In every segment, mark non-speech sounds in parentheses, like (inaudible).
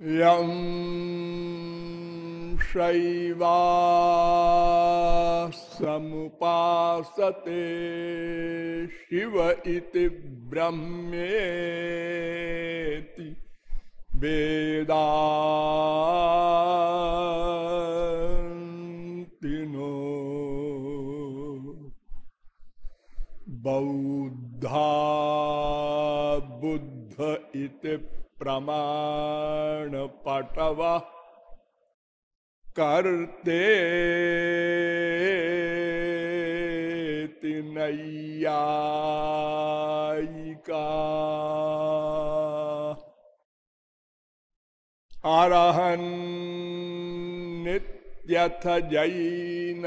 यं शैवा समुपासते शिव इति ब्रह्मेति वेदान्तिनो बौद्धा बुद्ध इति प्रमाण पटव करते नैयायिका अरहन नित्यथ जैन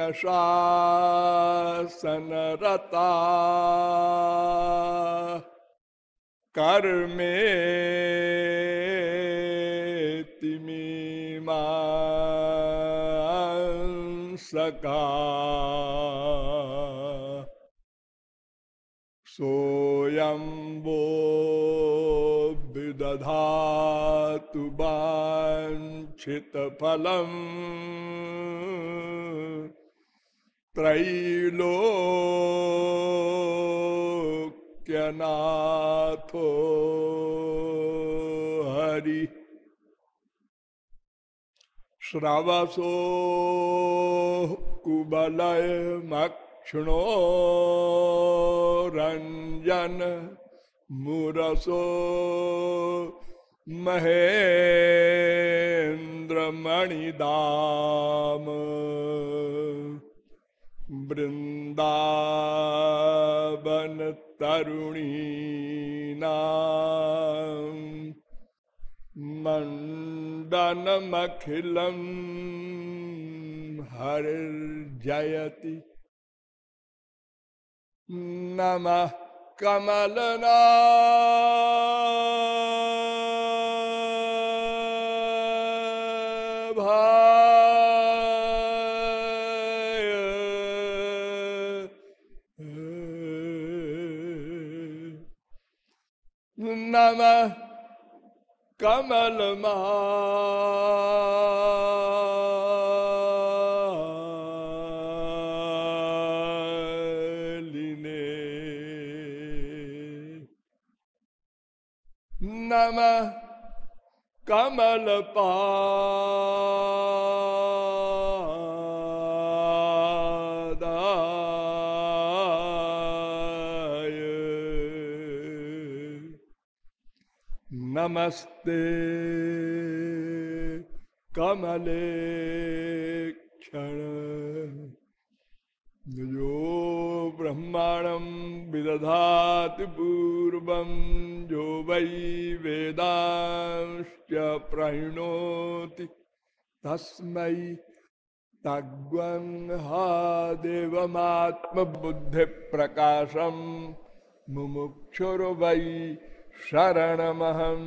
शासनरता कर्मे सका सोयम्बो विदधातु वाञ्छितफलम् त्रैलोक्यनाथो हरि। श्रवसो कुबलय मक्षणो रंजन मुरसो महेन्द्र मणिदाम वृंदावन तरुणीना हर जयति। नमः कमलना नमः कमल मालिने नम कमल नमस्ते। कमले क्षण। जो ब्रह्मांडम विदधाति पूर्व जो वै वेदांश्च प्रणोति। तस्मै बुद्धि प्रकाशम मुमुक्षुर वै शरणमहं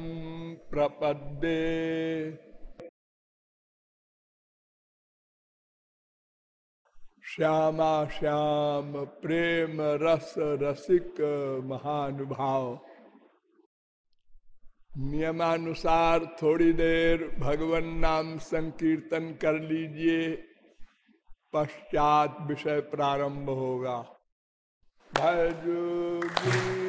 प्रपद्ये। श्यामा श्याम प्रेम रस रसिक महानुभाव। नियमानुसार थोड़ी देर भगवान नाम संकीर्तन कर लीजिए, पश्चात विषय प्रारंभ होगा। भज भज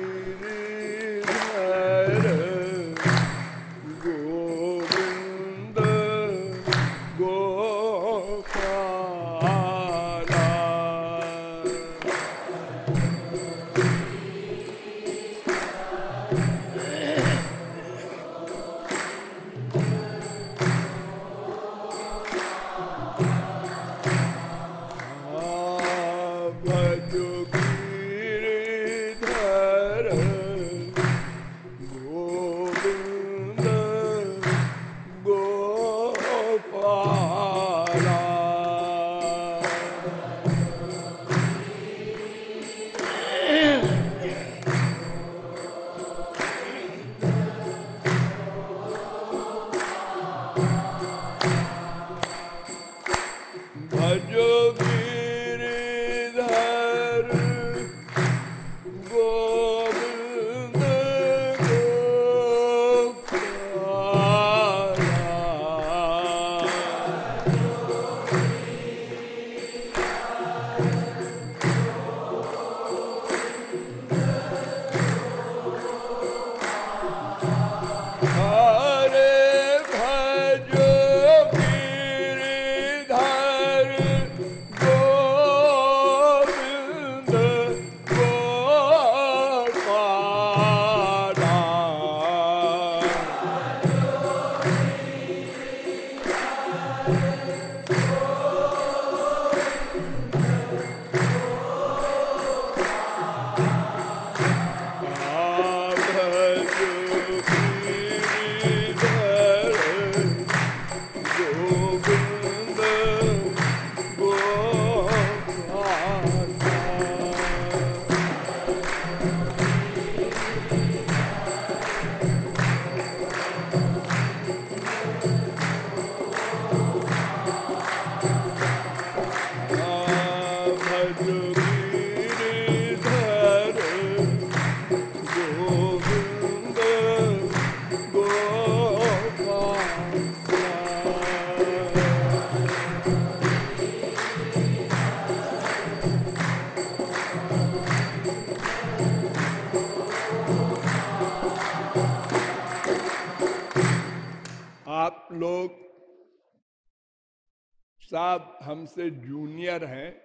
सब हमसे जूनियर हैं।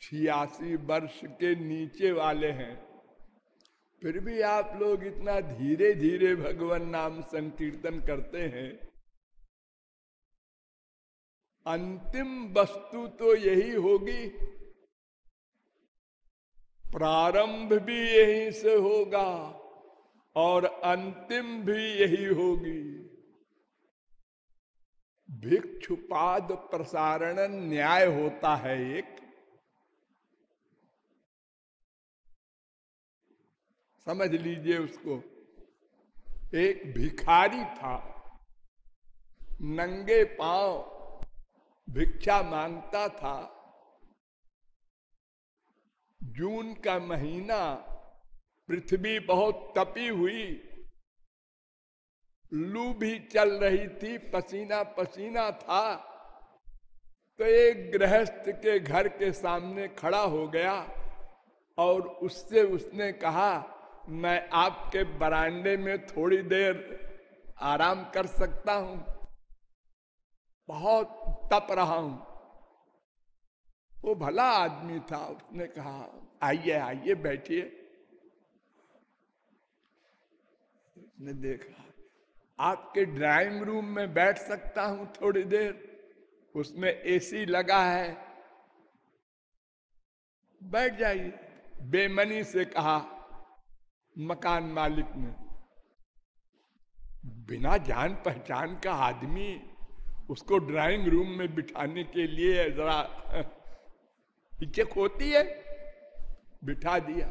छियासी वर्ष के नीचे वाले हैं। फिर भी आप लोग इतना धीरे धीरे भगवान नाम संकीर्तन करते हैं। अंतिम वस्तु तो यही होगी। प्रारंभ भी यहीं से होगा और अंतिम भी यही होगी। भिक्षुपाद प्रसारण न्याय होता है एक। समझ लीजिए उसको। एक भिखारी था। नंगे पाँव भिक्षा माँगता था। जून का महीना पृथ्वी बहुत तपी हुई। लू भी चल रही थी, पसीना पसीना था। तो एक गृहस्थ के घर के सामने खड़ा हो गया और उससे उसने कहा, मैं आपके बरांडे में थोड़ी देर आराम कर सकता हूँ। बहुत तप रहा हूँ। वो भला आदमी था, उसने कहा, आइए आइए, बैठिए। उसने देखा आपके ड्राइंग रूम में बैठ सकता हूँ थोड़ी देर। उसमें एसी लगा है। बैठ जाइए। बेमनी से कहा, मकान मालिक ने, बिना जान पहचान का आदमी उसको ड्राइंग रूम में बिठाने के लिए जरा (laughs) हिचक होती है, बिठा दिया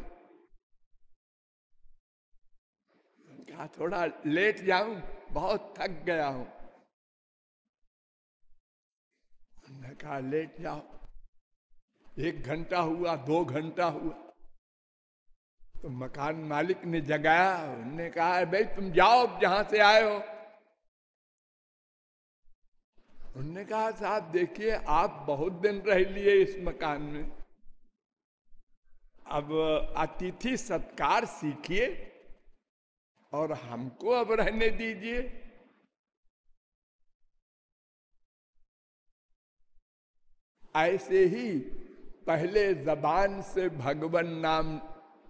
कहा थोड़ा लेट जाऊँ, बहुत थक गया हूँ। कहा, लेट जाओ। एक घंटा हुआ, दो घंटा हुआ। तो मकान मालिक ने जगाया उन्होंने कहा भाई, तुम जाओ जहाँ से आए हो। उन्होंने कहा, साहब, देखिए, आप बहुत दिन रह लिए इस मकान में। अब अतिथि सत्कार सीखिए और हमको अब रहने दीजिए। ऐसे ही पहले जबान से भगवान नाम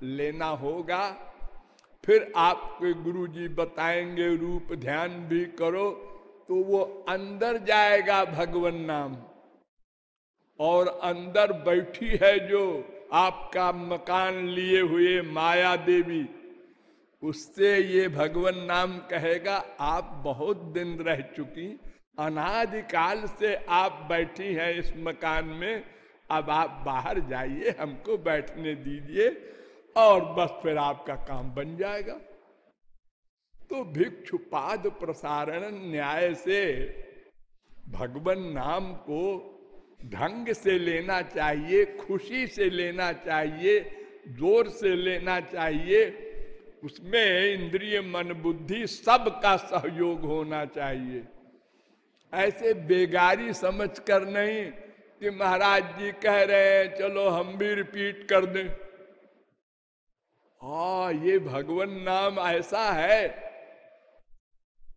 लेना होगा, फिर आपके गुरु जी बताएँगे, रूप ध्यान भी करो तो वो अंदर जाएगा भगवान नाम। और अंदर बैठी है जो आपका मकान लिए हुए माया देवी। उससे ये भगवान नाम कहेगा, आप बहुत दिन रह चुकी, अनादिकाल से आप बैठी हैं इस मकान में, अब आप बाहर जाइए, हमको बैठने दीजिए, और बस फिर आपका काम बन जाएगा। तो भिक्षुपाद प्रसारण न्याय से भगवान नाम को ढंग से लेना चाहिए, खुशी से लेना चाहिए, ज़ोर से लेना चाहिए उसमें इंद्रिय मन बुद्धि सबका सहयोग होना चाहिए। ऐसे बेगारी समझ कर नहीं कि महाराज जी कह रहे हैं, चलो हम भी रिपीट कर दें। हा, ये भगवान नाम ऐसा है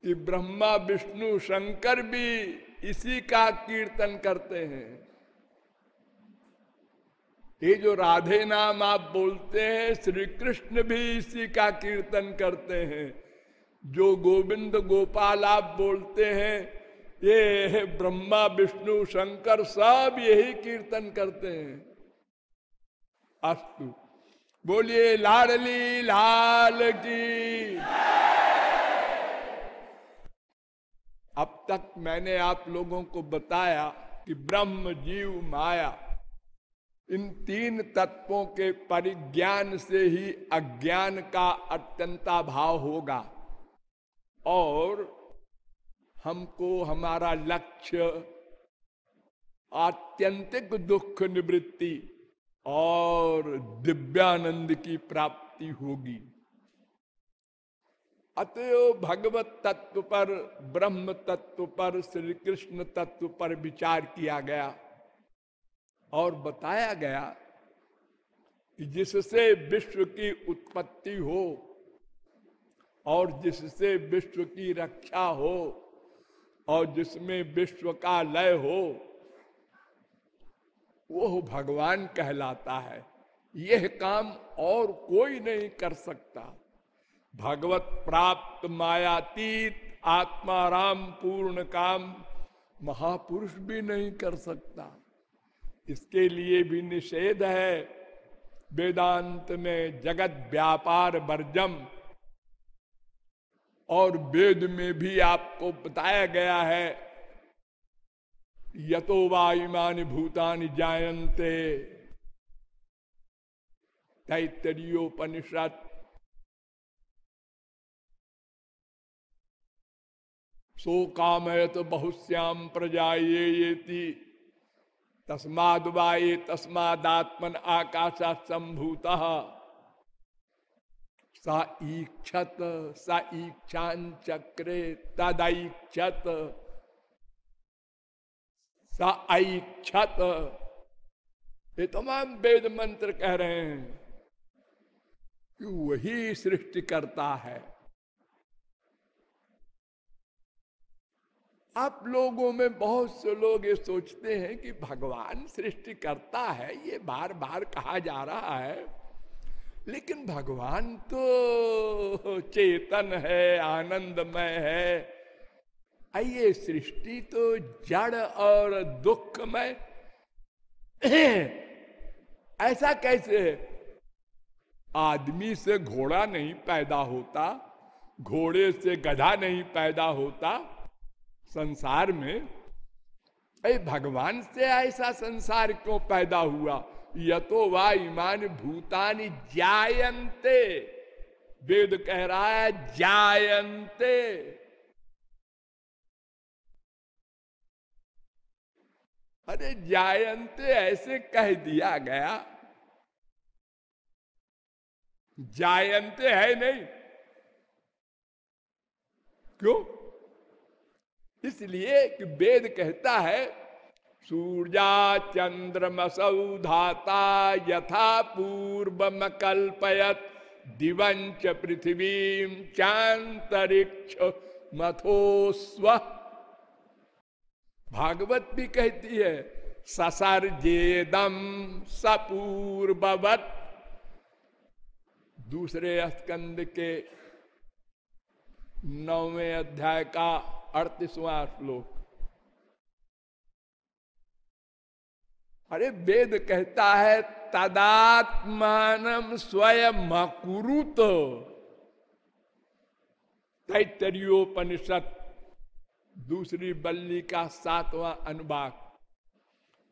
कि ब्रह्मा, विष्णु, शंकर भी इसी का कीर्तन करते हैं। ये जो राधे नाम आप बोलते हैं, श्री कृष्ण भी इसी का कीर्तन करते हैं। जो गोविंद गोपाल आप बोलते हैं, ये ब्रह्मा, विष्णु, शंकर, सब यही कीर्तन करते हैं। अस्तु, बोलिए, लाडली लाल की। अब तक मैंने आप लोगों को बताया कि ब्रह्म जीव माया। इन तीन तत्वों के परिज्ञान से ही अज्ञान का अत्यंता भाव होगा। और हमको हमारा लक्ष्य, आत्यंतिक दुख निवृत्ति और दिव्यानंद की प्राप्ति होगी। अतएव भगवत तत्व पर, ब्रह्म तत्व पर, श्री कृष्ण तत्व पर विचार किया गया। और बताया गया कि जिससे विश्व की उत्पत्ति हो और जिससे विश्व की रक्षा हो और जिसमें विश्व का लय हो, वो भगवान कहलाता है। यह काम और कोई नहीं कर सकता। भगवत प्राप्त मायातीत आत्माराम पूर्ण काम महापुरुष भी नहीं कर सकता। इसके लिए भी निषेध है। वेदांत में जगत व्यापार वर्जम। और वेद में भी आपको बताया गया है, यतो वायुमान भूतान जायन्ते। तैतरीयोपनिषद सो कामयत बहुश्याम प्रजा ये तस्माद वाये तस्मादात्मन आकाशा संभूत। सा ईक्षत, सा ईक्षान चक्रे तदैक्षत। सा ऐक्षत। ये तमाम वेद मंत्र कह रहे हैं कि वही सृष्टि करता है। आप लोगों में बहुत से लोग ये सोचते हैं कि भगवान सृष्टि करता है, ये बार बार कहा जा रहा है। लेकिन भगवान तो चेतन है, आनंदमय है। आइए, सृष्टि तो जड़ और दुखमय ऐसा कैसे है? आदमी से घोड़ा नहीं पैदा होता, घोड़े से गधा नहीं पैदा होता संसार में अरे भगवान से ऐसा संसार क्यों पैदा हुआ? यतो वा ईमान भूतानी जायन्ते। वेद कह रहा है, जायन्ते। अरे जायन्ते ऐसे कह दिया गया। जायन्ते है नहीं। क्यों? इसलिए कि वेद कहता है सूर्या चंद्रमसौ धाता यथा पूर्व कल्पयत दिवंच पृथ्वी चांतरिक्ष मथोस्व भागवत भी कहती है ससर्जेदम सपूर्ववत। दूसरे स्कंद के नौवे अध्याय का अड़तीसवां श्लोक अरे वेद कहता है, तदात्मान स्वयं मकुरुत तैतरीयोपनिषद, दूसरी बल्ली का सातवां अनुभाग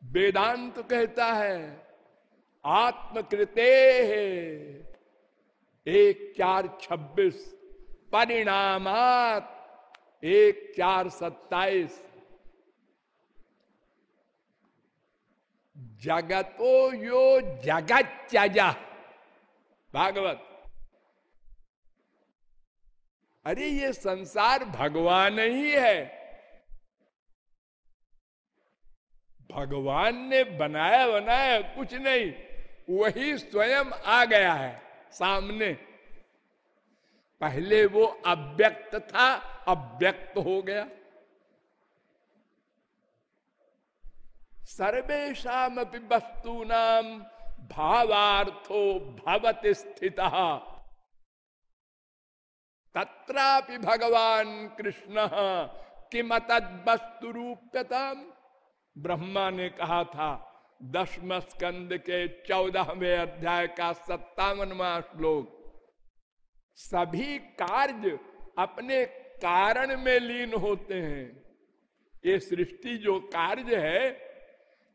वेदांत कहता है, आत्मकृते है, एक चार छब्बीस, परिणामात एक चार सत्ताईस। जगतो यो जगत त्यजा भागवत। अरे ये संसार भगवान ही है। भगवान ने बनाया बनाया कुछ नहीं, वही स्वयं आ गया है, सामने। पहले वो अव्यक्त था, अव्यक्त हो गया। सर्वेशा वस्तु नाम भावार्थो भवति स्थित। तत्रापि भगवान कृष्ण किमत वस्तु रूप्यता ब्रह्मा ने कहा था दसम स्कंद के चौदहवें अध्याय का सत्तावनवा श्लोक। सभी कार्य अपने कारण में लीन होते हैं। ये सृष्टि जो कार्य है,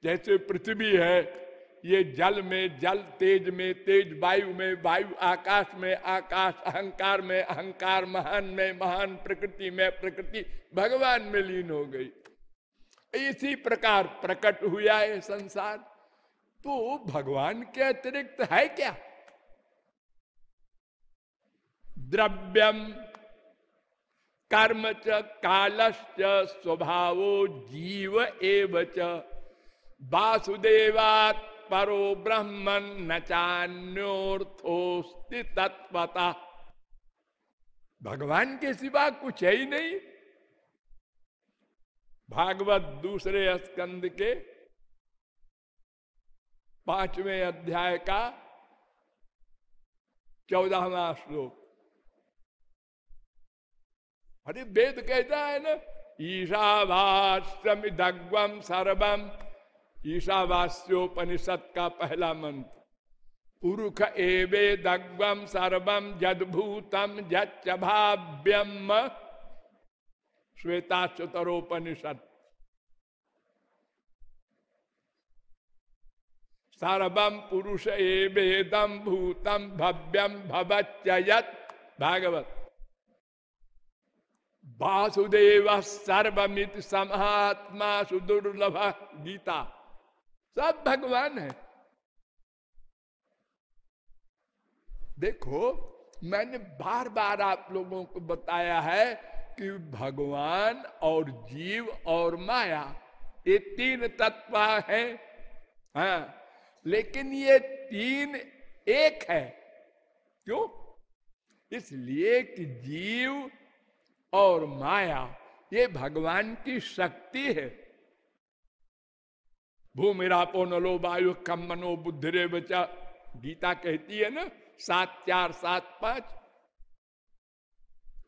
जैसे पृथ्वी है, ये जल में जल, तेज में तेज, वायु में वायु, आकाश में आकाश, अहंकार में अहंकार, महान में महान, प्रकृति में प्रकृति, भगवान में लीन हो गई। इसी प्रकार प्रकट हुआ है संसार। तो भगवान के अतिरिक्त है क्या? द्रव्यम कर्म च, कालश्च, स्वभावो जीव एव च। वासुदेवात् परो न चान्योर्थोस्ति तत्वता भगवान के सिवा कुछ है ही नहीं। भागवत दूसरे स्कंद के पाँचवें अध्याय का चौदहवा श्लोक। अरे वेद कहता है ना ईशावास्यम दग्वम सर्वम ईशावास्योपनिषद का पहला मंत्र। पुरुष एवे दग्वम सर्वम जदभूतम जभाव्यम श्वेता चतरोपनिषद सर्वम पुरुष एवेदम भूतम भव्यम भवत्ययत भागवत। वासुदेव सर्वमित समात्मा सुदुर्लभ गीता सब भगवान है। देखो, मैंने बार बार आप लोगों को बताया है कि भगवान और जीव और माया, ये तीन तत्व है। हाँ लेकिन ये तीन एक है। क्यों? इसलिए कि जीव और माया, ये भगवान की शक्ति है। भूमिरापो नलो वायु कम मनो बुद्धि बचा गीता कहती है ना, सात चार सात पाँच।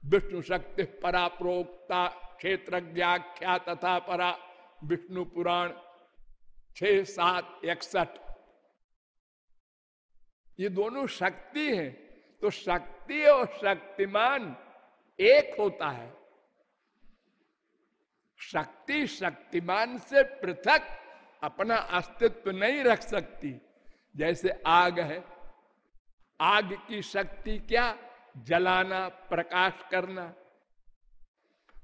विष्णु शक्ति परा प्रोक्ता क्षेत्र व्याख्या तथा परा। विष्णु पुराण छ सात इकसठ। ये दोनों शक्ति हैं तो शक्ति और शक्तिमान एक होता है। शक्ति शक्तिमान से पृथक अपना अस्तित्व नहीं रख सकती। जैसे आग है। आग की शक्ति क्या? जलाना, प्रकाश करना।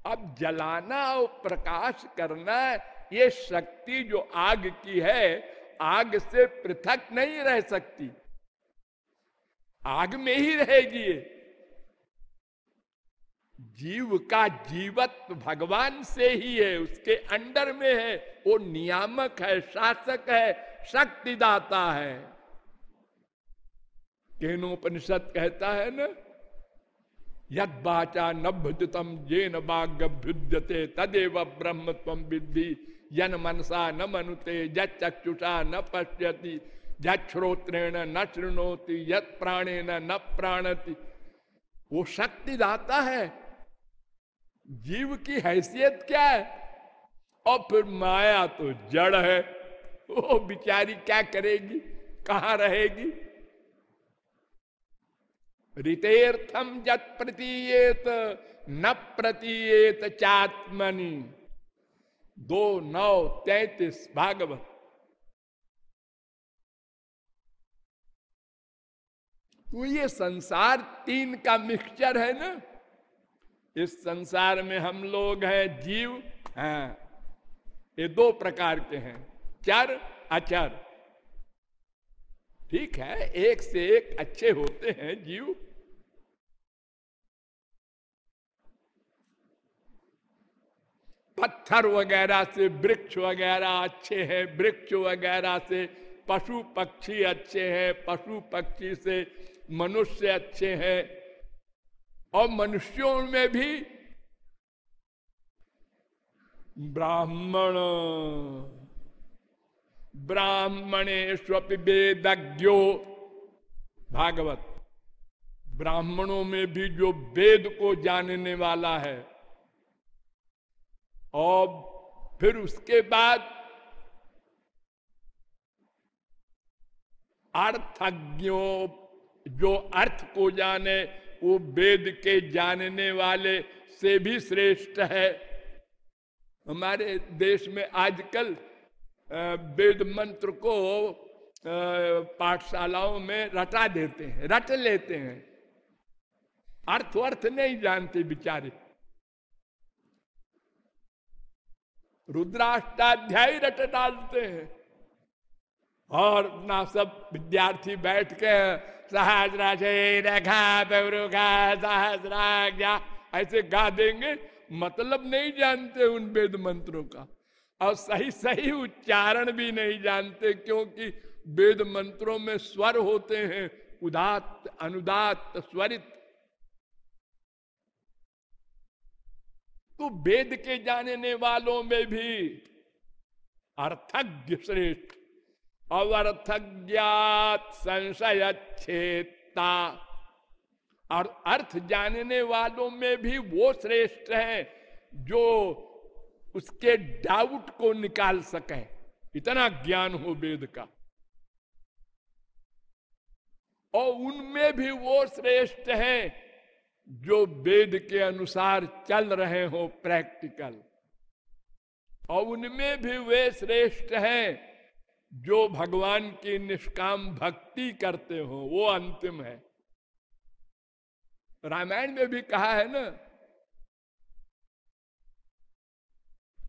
अब जलाना और प्रकाश करना, ये शक्ति जो आग की है, आग से पृथक नहीं रह सकती। आग में ही रहेगी जीव का जीवत्व भगवान से ही है, उसके अंडर में है। वो नियामक है, शासक है, शक्तिदाता है। केनोपनिषद कहता है ना, यद बाचा नभ्युतम जे न तदेव ब्रह्म तम विद्धि। यन मनसा न मनुते चक्षुषा न पश्यति। यश्रोत्रेण न शृणोति, यत प्राणेन न प्राणति। वो शक्ति दाता है जीव की हैसियत क्या है? और फिर माया तो जड़ है। वो बिचारी क्या करेगी? कहा रहेगी? ऋतेर्थम जत प्रतीयत, न प्रतीयत चात्मनि। दो नौ तैतीस भागवत। तो ये संसार तीन का मिक्सचर है ना? इस संसार में हम लोग हैं, जीव, हैं, ये दो प्रकार के हैं, चर, अचर। ठीक है, एक से एक अच्छे होते हैं जीव। पत्थर वगैरह से, वृक्ष वगैरह अच्छे हैं, वृक्ष वगैरह से, पशु पक्षी अच्छे हैं, पशु पक्षी से मनुष्य अच्छे हैं। और मनुष्यों में भी ब्राह्मण ब्राह्मणेश्वपि वेदज्ञो। भागवत, ब्राह्मणों में भी जो वेद को जानने वाला है, और फिर उसके बाद अर्थज्ञों, जो अर्थ को जाने वो वेद के जानने वाले से भी श्रेष्ठ है। हमारे देश में आजकल वेद मंत्र को पाठशालाओं में रटा देते हैं, रट लेते हैं। अर्थ अर्थ नहीं जानते बिचारे। रुद्राष्टाध्यायी रट डालते हैं। और ना सब विद्यार्थी बैठ के सहस्रा रखा सहस्राज्ञा, ऐसे गा देंगे। मतलब नहीं जानते उन वेद मंत्रों का। और सही सही उच्चारण भी नहीं जानते, क्योंकि वेद मंत्रों में स्वर होते हैं उदात अनुदात स्वरित। तो वेद के जानने वालों में भी अर्थज्ञ श्रेष्ठ। और अर्थज्ञात संशय छेता और अर्थ जानने वालों में भी वो श्रेष्ठ है जो उसके डाउट को निकाल सके। इतना ज्ञान हो वेद का। और उनमें भी वो श्रेष्ठ है जो वेद के अनुसार चल रहे हो प्रैक्टिकल। और उनमें भी वे श्रेष्ठ हैं जो भगवान की निष्काम भक्ति करते हो, वो अंतिम है। रामायण में भी कहा है ना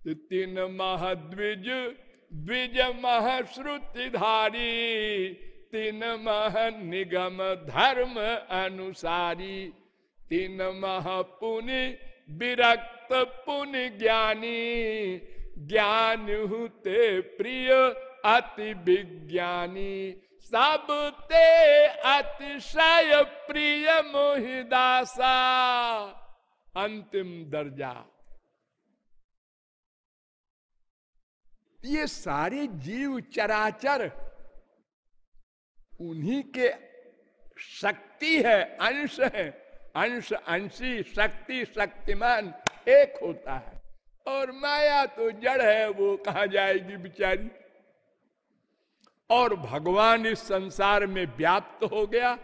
तीन महाद्विज, द्विज महाश्रुतिधारी, तीन मह निगम धर्म अनुसारी, तीन मह पुनि विरक्त पुनि ज्ञानी, ज्ञान हुते प्रिय अति विज्ञानी सब ते अतिशय प्रिय मोहिदासा। अंतिम दर्जा। ये सारे जीव चराचर उन्हीं के शक्ति है, अंश है। अंश, अंशी, शक्ति, शक्तिमान एक होता है। और माया तो जड़ है, वो कहा जाएगी बिचारी? और भगवान इस संसार में व्याप्त हो गया।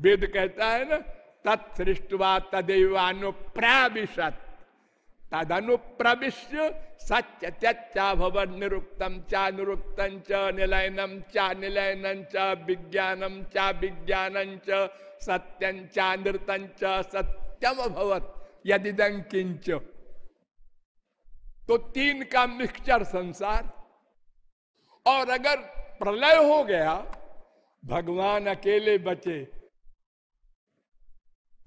वेद कहता है ना, तत्सृष्टवा तदेवानुप्राविशत। तदनुप्रविश्य सत्य त्यचा भवन निरुक्तम चा निरुक्तम च निलयनम चा, निलयन च विज्ञानम चा, विज्ञान च, सत्यं चा नृतं सत्यम भवत यदि किंच तो तीन का मिक्सचर संसार। और अगर प्रलय हो गया, भगवान अकेले बचे।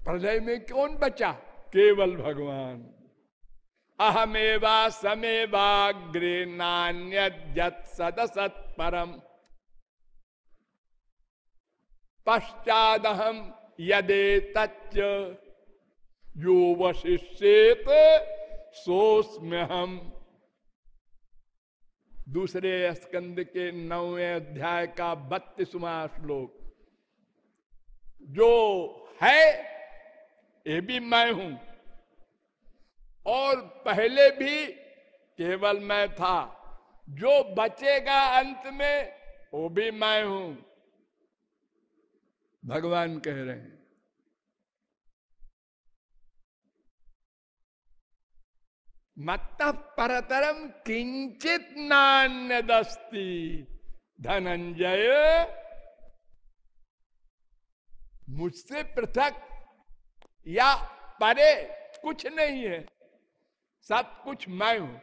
प्रलय में कौन बचा? केवल भगवान। अहमेवा समेवाग्रे नान्यत सदसत परम पश्चादहम यदे तच्च। यो वशिष्येत सोस्म्य हम दूसरे स्कंद के नौवे अध्याय का बत्तीसवा श्लोक। जो है, ये भी मैं हूँ। और पहले भी केवल मैं था। जो बचेगा अंत में, वो भी मैं हूँ। भगवान कह रहे हैं। मत परतरम किंचित नान्य दस्ती धनंजय मुझसे पृथक या परे कुछ नहीं है सब कुछ मैं हूँ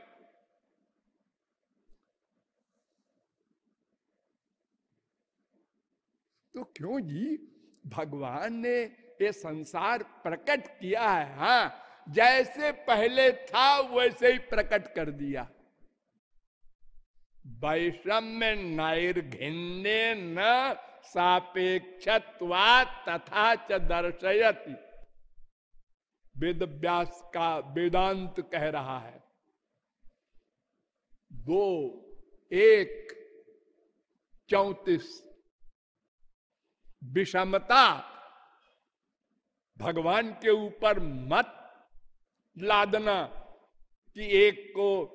तो क्यों जी भगवान ने ये संसार प्रकट किया है हाँ जैसे पहले था, वैसे ही प्रकट कर दिया। वैषम्य नैर्घिन्य न सापेक्ष तथा च दर्शयती। वेद व्यास का वेदांत कह रहा है, दो, एक, चौतीस। विषमता भगवान के ऊपर मत लादना कि एक को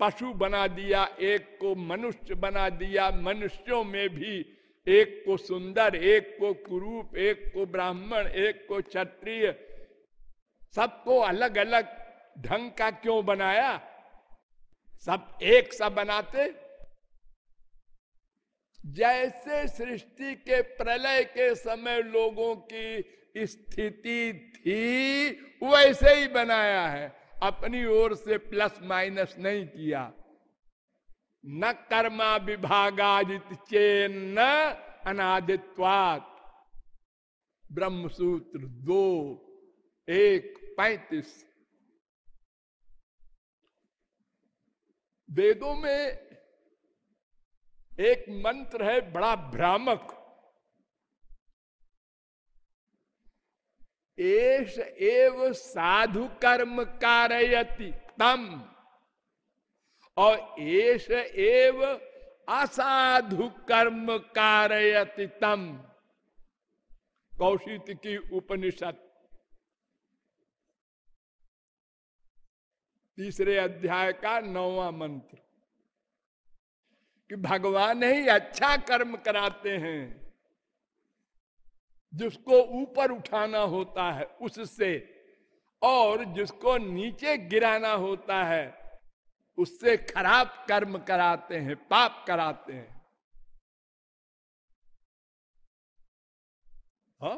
पशु बना दिया, एक को मनुष्य बना दिया, मनुष्यों में भी एक को सुंदर, एक को कुरूप, एक को ब्राह्मण, एक को क्षत्रिय। सबको अलग अलग ढंग का क्यों बनाया? सब एक सा बनाते? जैसे सृष्टि के प्रलय के समय लोगों की स्थिति थी, वैसे ही बनाया है। अपनी ओर से प्लस माइनस नहीं किया। न कर्मा विभागादित चेन, न अनादित्वात। ब्रह्मसूत्र दो, एक, पैतीस। वेदों में एक मंत्र है, बड़ा भ्रामक। एश एव साधु कर्म कारयति तम। और एश एव असाधु कर्म कारयति तम। कौशित की उपनिषद तीसरे अध्याय का नौवा मंत्र कि भगवान ही अच्छा कर्म कराते हैं। जिसको ऊपर उठाना होता है, उससे और जिसको नीचे गिराना होता है, उससे खराब कर्म कराते हैं, पाप कराते हैं हा?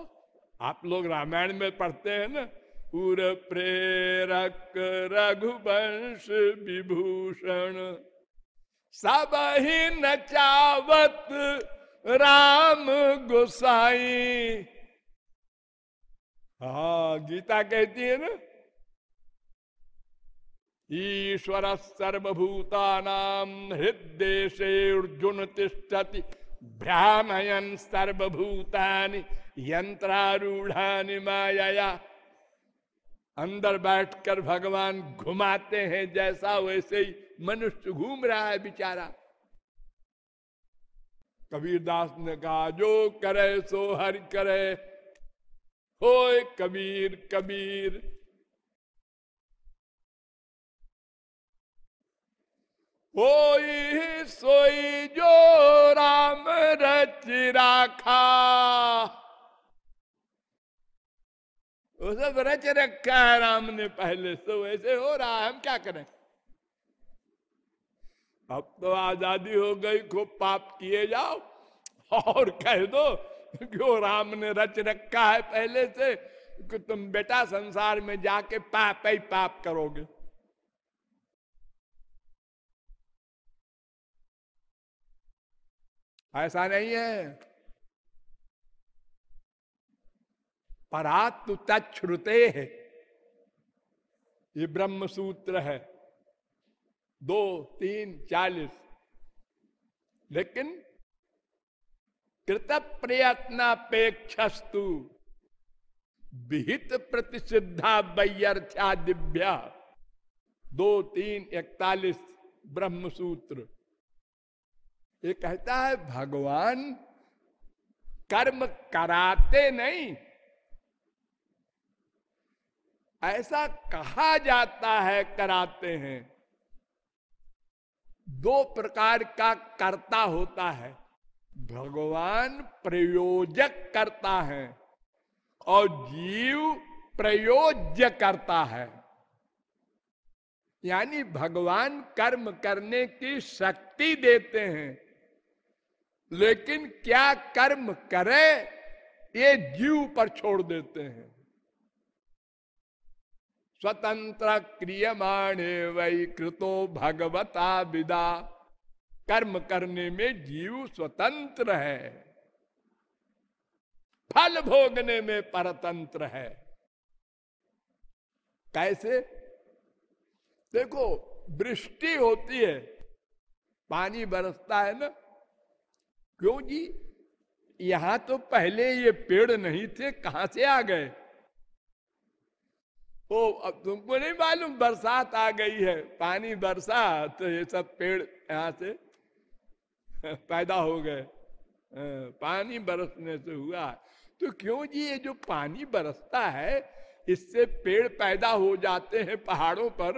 आप लोग रामायण में पढ़ते हैं ना पुर प्रेरक रघुवंश विभूषण, सब ही नचावत राम गोसाई। हा, गीता कहती है ना, ईश्वर सर्वभूता नाम हृदय से अर्जुन तिष्ठति, भ्रामयन सर्वभूतानि यंत्रारूढ़ानि माया अंदर बैठकर भगवान घुमाते हैं, जैसा वैसे ही मनुष्य घूम रहा है बेचारा। कबीरदास ने कहा, जो करे सो हर करे। हो कबीर कबीर। कोई सोई जो राम रच राखा। वो सब रच रखा है राम ने पहले से ऐसे हो रहा है, हम क्या करें? अब तो आज़ादी हो गई, खूब पाप किए जाओ। और कह दो क्यों राम ने रच रखा है पहले से कि तुम बेटा संसार में जाके पाप ही पाप करोगे। ऐसा नहीं है। परात्म तछ्रुते है। ये ब्रह्म सूत्र है। दो, तीन, चालीस। लेकिन कृत प्रयत्नापेक्षस्तु विहित प्रतिसिद्धा वैयर्थ्या दिव्या दो, तीन इकतालीस ब्रह्म सूत्र ये कहता है, भगवान कर्म कराते नहीं। ऐसा कहा जाता है, कराते हैं। दो प्रकार का कर्ता होता है। भगवान प्रयोजक करता है और जीव प्रयोज्य करता है। यानी भगवान कर्म करने की शक्ति देते हैं, लेकिन क्या कर्म करे, ये जीव पर छोड़ देते हैं। स्वतंत्र क्रियमाणे वही कृतो भगवता विदा। कर्म करने में जीव स्वतंत्र है। फल भोगने में परतंत्र है। कैसे? देखो, वृष्टि होती है। पानी बरसता है ना? क्यों जी? यहाँ तो पहले ये पेड़ नहीं थे, कहाँ से आ गए? ओ, अब तुमको नहीं मालूम, बरसात आ गई है। पानी बरसा तो ये सब पेड़ यहाँ से (laughs) पैदा हो गए। पानी बरसने से हुआ। तो क्यों जी ये जो पानी बरसता है, इससे पेड़ पैदा हो जाते हैं पहाड़ों पर,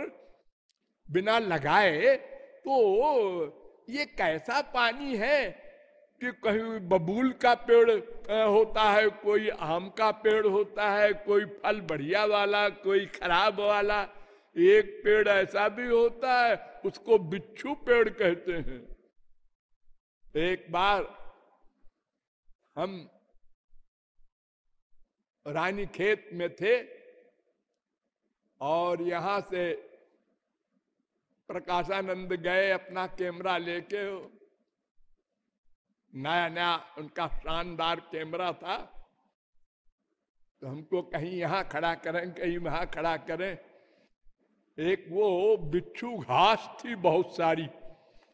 बिना लगाए तो ये कैसा पानी है? कि कहीं बबूल का पेड़ होता है, कोई आम का पेड़ होता है, कोई फल बढ़िया वाला, कोई खराब वाला, एक पेड़ ऐसा भी होता है, उसको बिच्छू पेड़ कहते हैं। एक बार हम रानी खेत में थे और यहाँ से प्रकाशानंद गए अपना कैमरा लेके नया नया उनका शानदार कैमरा था। तो हमको कहीं यहाँ खड़ा करें, कहीं वहाँ खड़ा करें। एक वो बिच्छू घास थी बहुत सारी।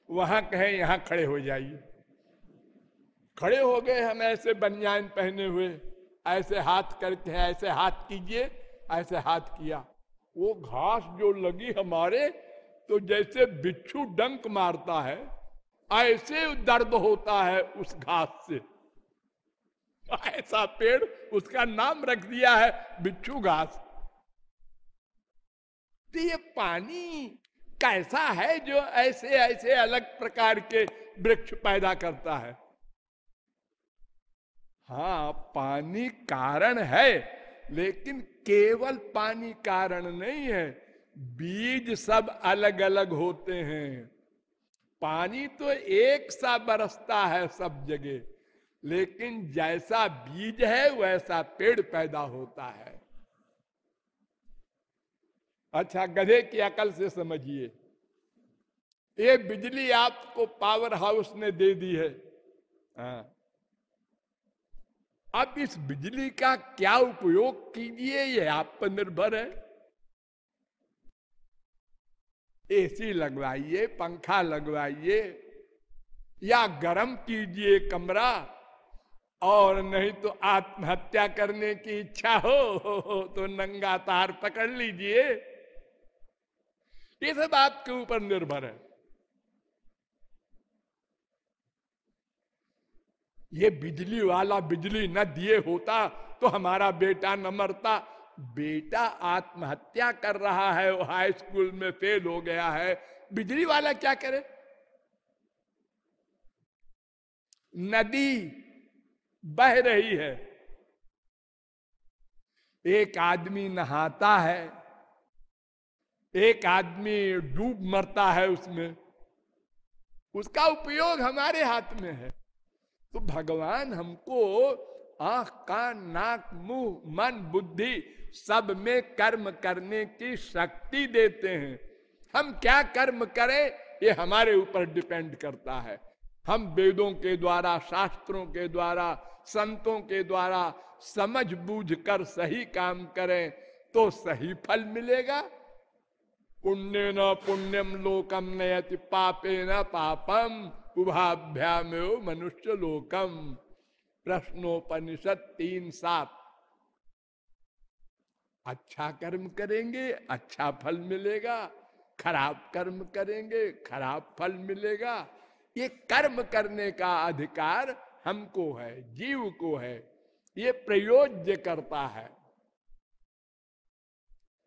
वहाँ कहें, यहाँ खड़े हो जाइए। खड़े हो गए हम, ऐसे बनियान पहने हुए। ऐसे हाथ करके, ऐसे हाथ कीजिए, ऐसे हाथ किया। वो घास जो लगी हमारे तो जैसे बिच्छू डंक मारता है ऐसे दर्द होता है उस घास से। ऐसा पेड़, उसका नाम रख दिया है बिच्छू घास। तो ये पानी कैसा है जो ऐसे ऐसे अलग प्रकार के वृक्ष पैदा करता है? हाँ पानी कारण है, लेकिन केवल पानी कारण नहीं है। बीज सब अलग अलग होते हैं। पानी तो एक सा बरसता है सब जगह, लेकिन जैसा बीज है, वैसा पेड़ पैदा होता है। अच्छा गधे की अकल से समझिए। ये बिजली आपको पावर हाउस ने दे दी है। हाँ। अब इस बिजली का क्या उपयोग कीजिए, ये आप पर निर्भर है। एसी लगवाइए पंखा लगवाइए या गर्म कीजिए कमरा और नहीं तो आत्महत्या करने की इच्छा हो, हो, तो नंगा तार पकड़ लीजिए। ये सब आपके ऊपर निर्भर है। ये बिजली वाला बिजली न दिए होता तो हमारा बेटा न मरता बेटा आत्महत्या कर रहा है, वो हाई स्कूल में फेल हो गया है। बिजली वाला क्या करे? नदी बह रही है। एक आदमी नहाता है, एक आदमी डूब मरता है उसमें। उसका उपयोग हमारे हाथ में है। तो भगवान हमको आँख, कान, नाक, मुँह, मन, बुद्धि सब में कर्म करने की शक्ति देते हैं। हम क्या कर्म करें? ये हमारे ऊपर डिपेंड करता है। हम वेदों के द्वारा, शास्त्रों के द्वारा, संतों के द्वारा समझ बूझ कर सही काम करें तो सही फल मिलेगा। पुण्य न पुण्यम लोकम नयति पापे न पापम उभाभ्याम मनुष्य लोकम। प्रश्नोपनिषद तीन सात। अच्छा कर्म करेंगे अच्छा फल मिलेगा। खराब कर्म करेंगे, खराब फल मिलेगा। ये कर्म करने का अधिकार हमको है, जीव को है। ये प्रयोज्य करता है।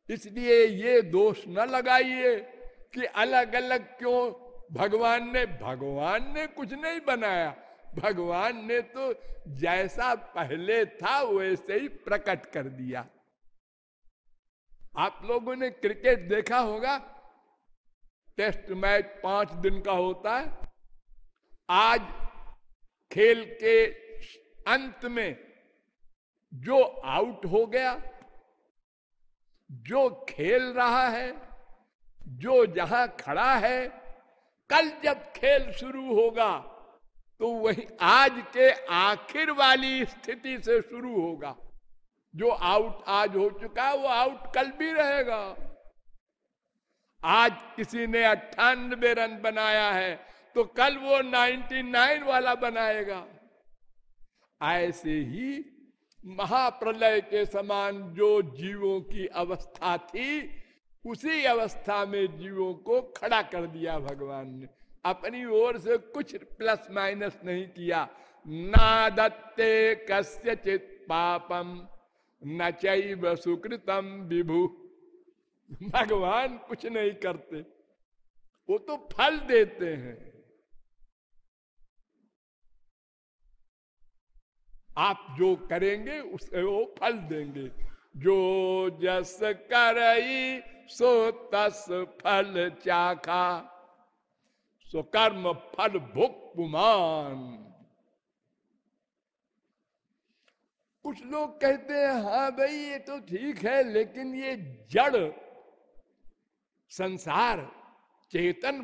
इसलिए ये दोष न लगाइए कि अलग अलग क्यों? भगवान ने भगवान ने कुछ नहीं बनाया। भगवान ने तो जैसा पहले था, वैसे ही प्रकट कर दिया। आप लोगों ने क्रिकेट देखा होगा? टेस्ट मैच पाँच दिन का होता है। आज खेल के अंत में जो आउट हो गया, जो खेल रहा है, जो जहाँ खड़ा है, कल जब खेल शुरू होगा तो वही आज के आखिर वाली स्थिति से शुरू होगा। जो आउट आज हो चुका है, वो आउट कल भी रहेगा। आज किसी ने अट्ठानबे रन बनाया है तो कल वो 99 वाला बनाएगा। ऐसे ही महाप्रलय के समान जो जीवों की अवस्था थी, उसी अवस्था में जीवों को खड़ा कर दिया भगवान ने। अपनी ओर से कुछ प्लस माइनस नहीं किया। ना दत्ते कस्य चित पापम। न सुकृतम विभु। भगवान कुछ नहीं करते। वो तो फल देते हैं। आप जो करेंगे उसे वो फल देंगे। जो जस करई, सो तस फल चाखा। सो कर्म फल भुक कुछ लोग कहते हैं हाँ भाई, ये तो ठीक है, लेकिन ये जड़, संसार, चेतन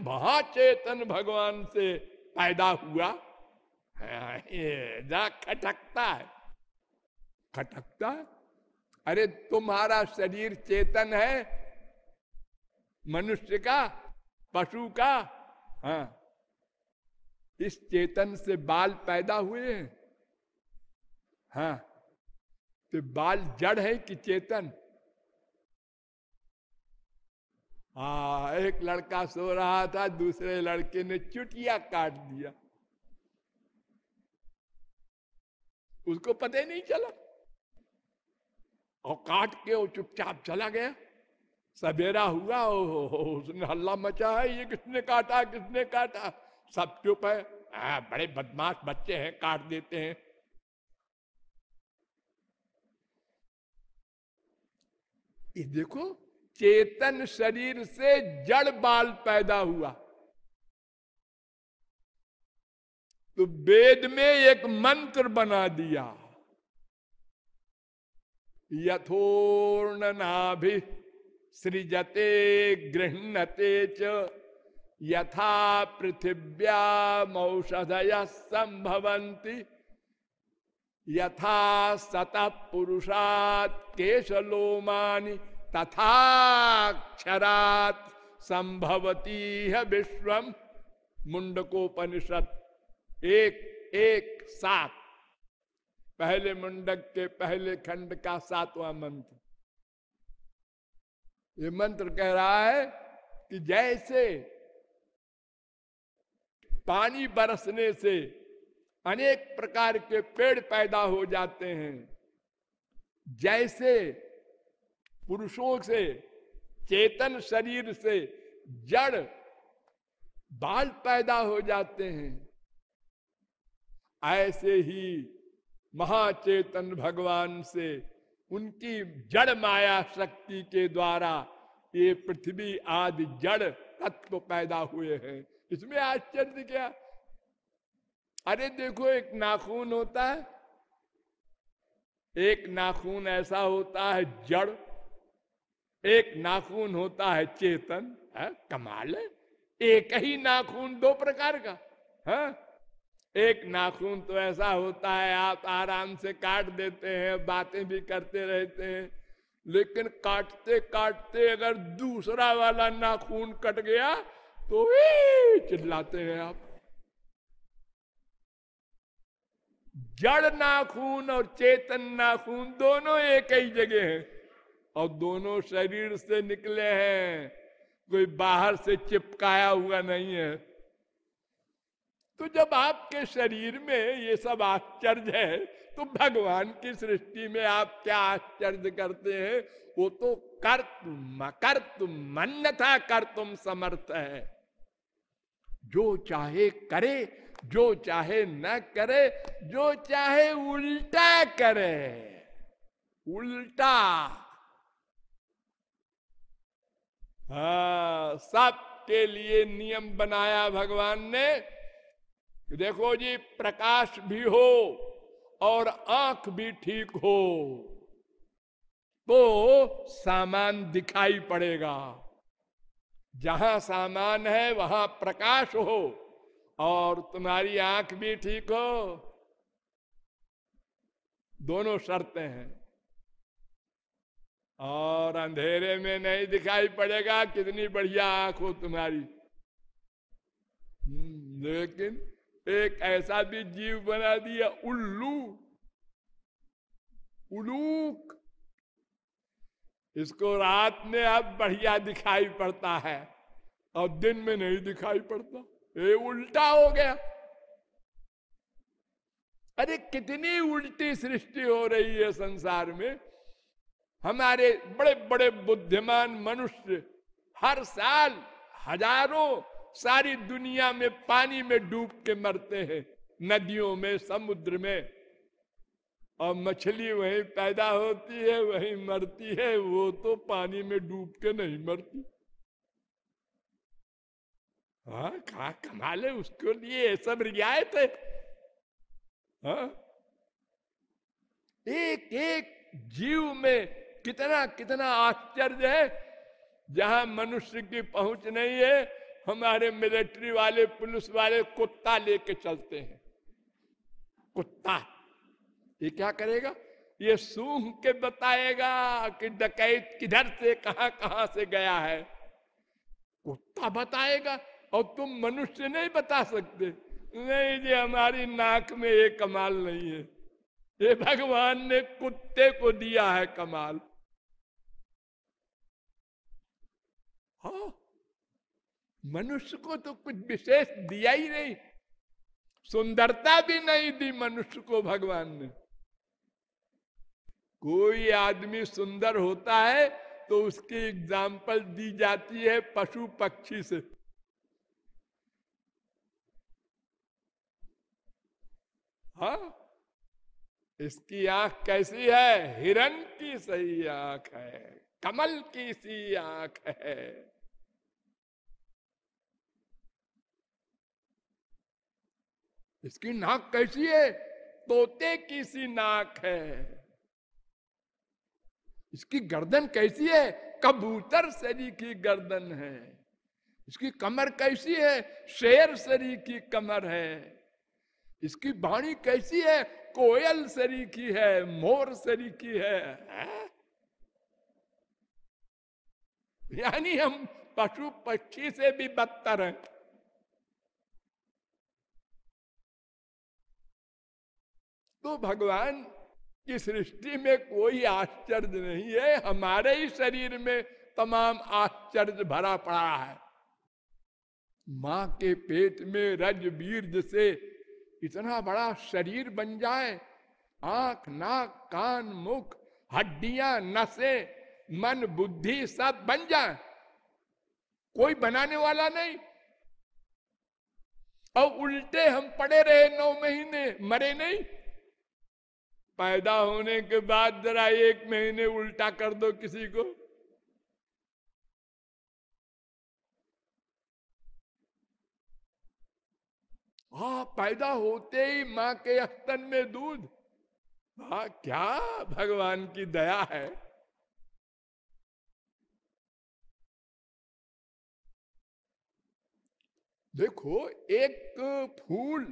चेतन भगवान से पैदा हुआ जा खटकता है खटकता है? अरे, तुम्हारा शरीर चेतन है, मनुष्य का, पशु का हाँ इस चेतन से बाल पैदा हुए हैं हाँ तो बाल जड़ है कि चेतन। हा एक लड़का सो रहा था दूसरे लड़के ने चुटिया काट दिया। उसको पता ही नहीं चला। और काट के वो चुपचाप चला गया। सवेरा हुआ ओ, उसने हल्ला मचा है ये किसने काटा किसने काटा? सब चुप है। आ, बड़े बदमाश बच्चे हैं काट देते हैं। ये देखो, चेतन शरीर से जड़ बाल पैदा हुआ। तो वेद में एक मंत्र बना दिया। यथोर्ण नाभि सृजते गृहते च, यथा पृथिव्यामौषधय संभवंती यथा सत पुरुषात केशलोमानि तथाक्षरात संभवती है विश्वम मुंडकोपनिषद। एक एक, सात। पहले मुंडक के पहले खंड का सातवां मंत्र। ये मंत्र कह रहा है कि जैसे पानी बरसने से अनेक प्रकार के पेड़ पैदा हो जाते हैं। जैसे पुरुषों से, चेतन शरीर से जड़ बाल पैदा हो जाते हैं। ऐसे ही महाचेतन भगवान से उनकी जड़ माया शक्ति के द्वारा ये पृथ्वी आदि जड़ तत्व पैदा हुए हैं। इसमें आश्चर्य क्या? अरे देखो, एक नाखून होता है, एक नाखून ऐसा होता है जड़, एक नाखून होता है चेतन, है, कमाल है। एक ही नाखून दो प्रकार का, है। एक नाखून तो ऐसा होता है, आप आराम से काट देते हैं, बातें भी करते रहते हैं, लेकिन काटते काटते अगर दूसरा वाला नाखून कट गया तो चिल्लाते हैं आप। जड़ नाखून और चेतन नाखून दोनों एक ही जगह हैं। और दोनों शरीर से निकले हैं। कोई बाहर से चिपकाया हुआ नहीं है। तो जब आपके शरीर में ये सब आश्चर्य है तो भगवान की सृष्टि में आप क्या आश्चर्य करते हैं? वो तो कर तुम कर तुम मन था कर तुम समर्थ है। जो चाहे करे जो चाहे न करे, जो चाहे उल्टा करे। उल्टा। हाँ सबके लिए नियम बनाया भगवान ने। देखो जी, प्रकाश भी हो और आँख भी ठीक हो तो सामान दिखाई पड़ेगा। जहाँ सामान है, वहाँ प्रकाश हो। और तुम्हारी आँख भी ठीक हो। दोनों शर्तें हैं। और अंधेरे में नहीं दिखाई पड़ेगा कितनी बढ़िया आँख हो तुम्हारी। हम्म, लेकिन एक ऐसा भी जीव बना दिया उल्लू। उलूक इसको रात में अब बढ़िया दिखाई पड़ता है और दिन में नहीं दिखाई पड़ता। ये उल्टा हो गया। अरे कितनी उल्टी सृष्टि हो रही है संसार में। हमारे बड़े बड़े बुद्धिमान मनुष्य हर साल हज़ारों सारी दुनिया में पानी में डूब के मरते हैं, नदियों में, समुद्र में। और मछली वहीं पैदा होती है, वहीं मरती है, वो तो पानी में डूब के नहीं मरती। हाँ कहा कमाल है, उसके लिए सब रियायत है हाँ। एक एक जीव में कितना कितना आश्चर्य है, जहाँ मनुष्य की पहुँच नहीं है, हमारे मिलिट्री वाले, पुलिस वाले कुत्ता लेके चलते हैं। कुत्ता, ये क्या करेगा? ये सूंघ के बताएगा कि डकैत किधर से, कहाँ कहाँ से गया है। कुत्ता बताएगा और तुम मनुष्य नहीं बता सकते। नहीं जी, हमारी नाक में ये कमाल नहीं है। ये भगवान ने कुत्ते को दिया है कमाल। हाँ मनुष्य को तो कुछ विशेष दिया ही नहीं। सुंदरता भी नहीं दी मनुष्य को भगवान ने। कोई आदमी सुंदर होता है तो उसकी एग्ज़ाम्पल दी जाती है पशु पक्षी से। हा? इसकी आँख कैसी है? हिरण की सही आँख है, कमल की सी आँख है। इसकी नाक कैसी है? तोते की सी नाक है। इसकी गर्दन कैसी है? कबूतर सरी की गर्दन है। इसकी कमर कैसी है? शेर सरी की कमर है। इसकी बाणी कैसी है? कोयल सरी की है मोर सरी की है, है? यानी हम पशु पक्षी से भी बदतर हैं। तो भगवान की सृष्टि में कोई आश्चर्य नहीं है हमारे ही शरीर में तमाम आश्चर्य भरा पड़ा है। माँ के पेट में रज बीर्ज से इतना बड़ा शरीर बन जाए, आँख, नाक, कान, मुख, हड्डियाँ, नसें, मन, बुद्धि सब बन जाए। कोई बनाने वाला नहीं। और उल्टे हम पड़े रहे नौ महीने, मरे नहीं। पैदा होने के बाद जरा एक महीने उल्टा कर दो किसी को। हा पैदा होते ही माँ के अस्तन में दूध। हा क्या भगवान की दया है। देखो एक फूल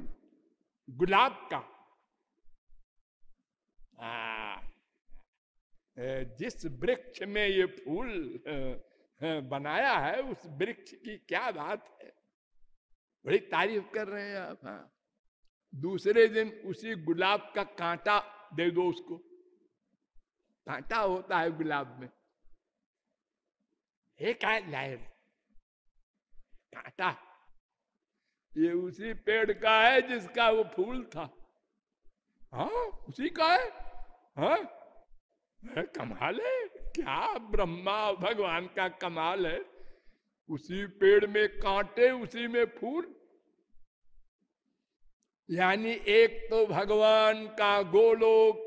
गुलाब का। आ, जिस वृक्ष में ये फूल बनाया है उस वृक्ष की क्या बात है। बड़ी तारीफ़ कर रहे हैं आप हाँ। दूसरे दिन उसी गुलाब का कांटा दे दो उसको। कांटा होता है गुलाब में। एक लायर कांटा। ये उसी पेड़ का है जिसका वो फूल था। हाँ उसी का है। हाँ। कमाल है। क्या ब्रह्मा भगवान का कमाल है। उसी पेड़ में कांटे, उसी में फूल। यानी एक तो भगवान का गोलोक,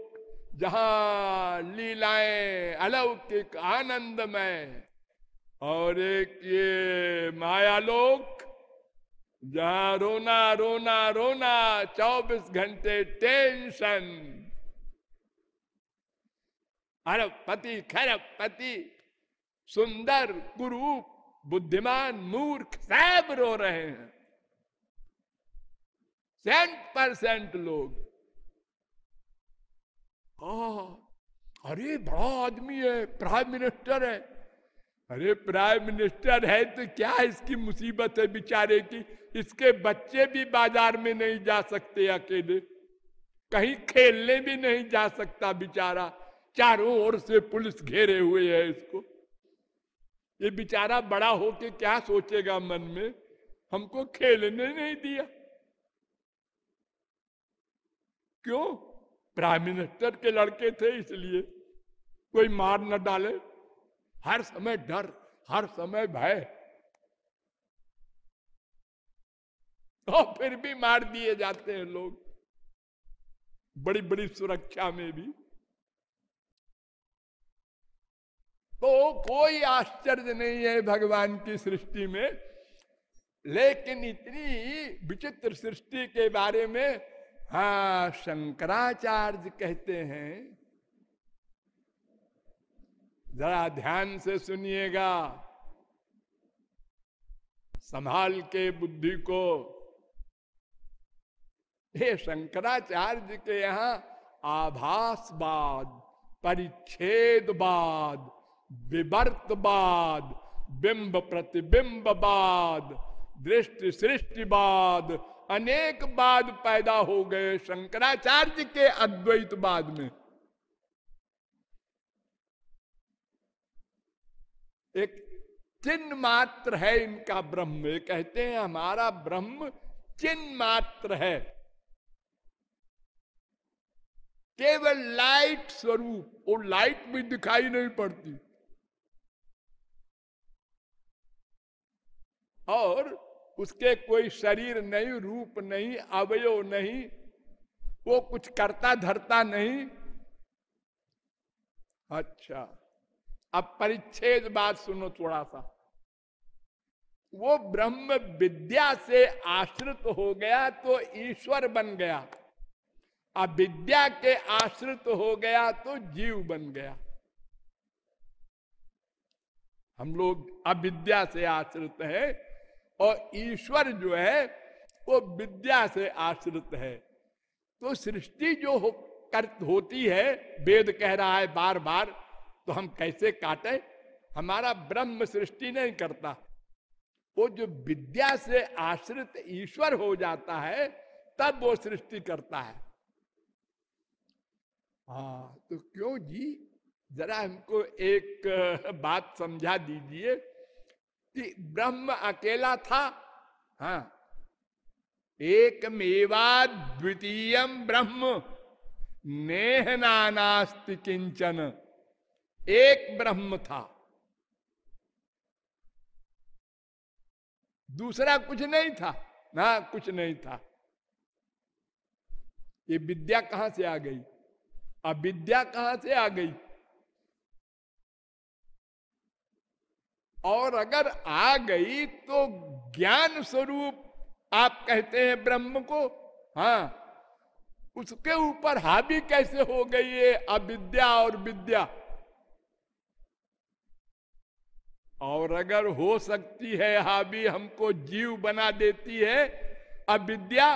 जहाँ लीलाएँ अलौकिक, आनंदमय, और एक ये मायालोक जहाँ रोना रोना रोना, चौबीस घंटे टेंशन। अरबपति, खरबपति, सुंदर कुरूप बुद्धिमान मूर्ख सैब रो रहे हैं। सेंट परसेंट लोग। अरे बड़ा आदमी है, प्राइम मिनिस्टर है। अरे प्राइम मिनिस्टर है तो क्या इसकी मुसीबत है बेचारे की? इसके बच्चे भी बाज़ार में नहीं जा सकते अकेले। कहीं खेलने भी नहीं जा सकता बेचारा। चारों ओर से पुलिस घेरे हुए है इसको। ये बेचारा बड़ा होके क्या सोचेगा मन में? हमको खेलने नहीं दिया। क्यों? प्राइम मिनिस्टर के लड़के थे इसलिए। कोई मार न डाले। हर समय डर, हर समय भय। तो फिर भी मार दिए जाते हैं लोग। बड़ी बड़ी सुरक्षा में भी। तो कोई आश्चर्य नहीं है भगवान की सृष्टि में। लेकिन इतनी विचित्र सृष्टि के बारे में, हा, शंकराचार्य कहते हैं। जरा ध्यान से सुनिएगा। संभाल के बुद्धि को। हे शंकराचार्य के यहाँ आभासवाद, परिच्छेदवाद विवर्तवाद बिंब प्रतिबिंबवाद दृष्टि सृष्टिवाद अनेक बाद पैदा हो गए शंकराचार्य के अद्वैत बाद में। एक चिन्ह मात्र है इनका ब्रह्म। ये कहते हैं हमारा ब्रह्म चिन्ह मात्र है। केवल लाइट स्वरूप वो लाइट भी दिखाई नहीं पड़ती। और उसके कोई शरीर नहीं, रूप नहीं, अवयव नहीं, वो कुछ करता धरता नहीं। अच्छा अब परिच्छेद बात सुनो थोड़ा सा। वो ब्रह्म विद्या से आश्रित हो गया तो ईश्वर बन गया। अविद्या के आश्रित हो गया तो जीव बन गया। हम लोग अविद्या से आश्रित है और ईश्वर जो है वो विद्या से आश्रित है। तो सृष्टि जो हो, कर होती है वेद कह रहा है बार बार तो हम कैसे काटे? हमारा ब्रह्म सृष्टि नहीं करता। वो जो विद्या से आश्रित ईश्वर हो जाता है तब वो सृष्टि करता है। हाँ तो क्यों जी? जरा हमको एक बात समझा दीजिए। ब्रह्म अकेला था? हाँ। एक मेवा द्वितीय ब्रह्म। नेह नानास्ति किंचन। एक ब्रह्म था। दूसरा कुछ नहीं था। ना, कुछ नहीं था। ये विद्या कहाँ से आ गई? अविद्या कहाँ से आ गई? और अगर आ गई तो ज्ञान स्वरूप, आप कहते हैं ब्रह्म को हाँ उसके ऊपर हावी कैसे हो गई है अविद्या और विद्या? और अगर हो सकती है हावी हमको जीव बना देती है अविद्या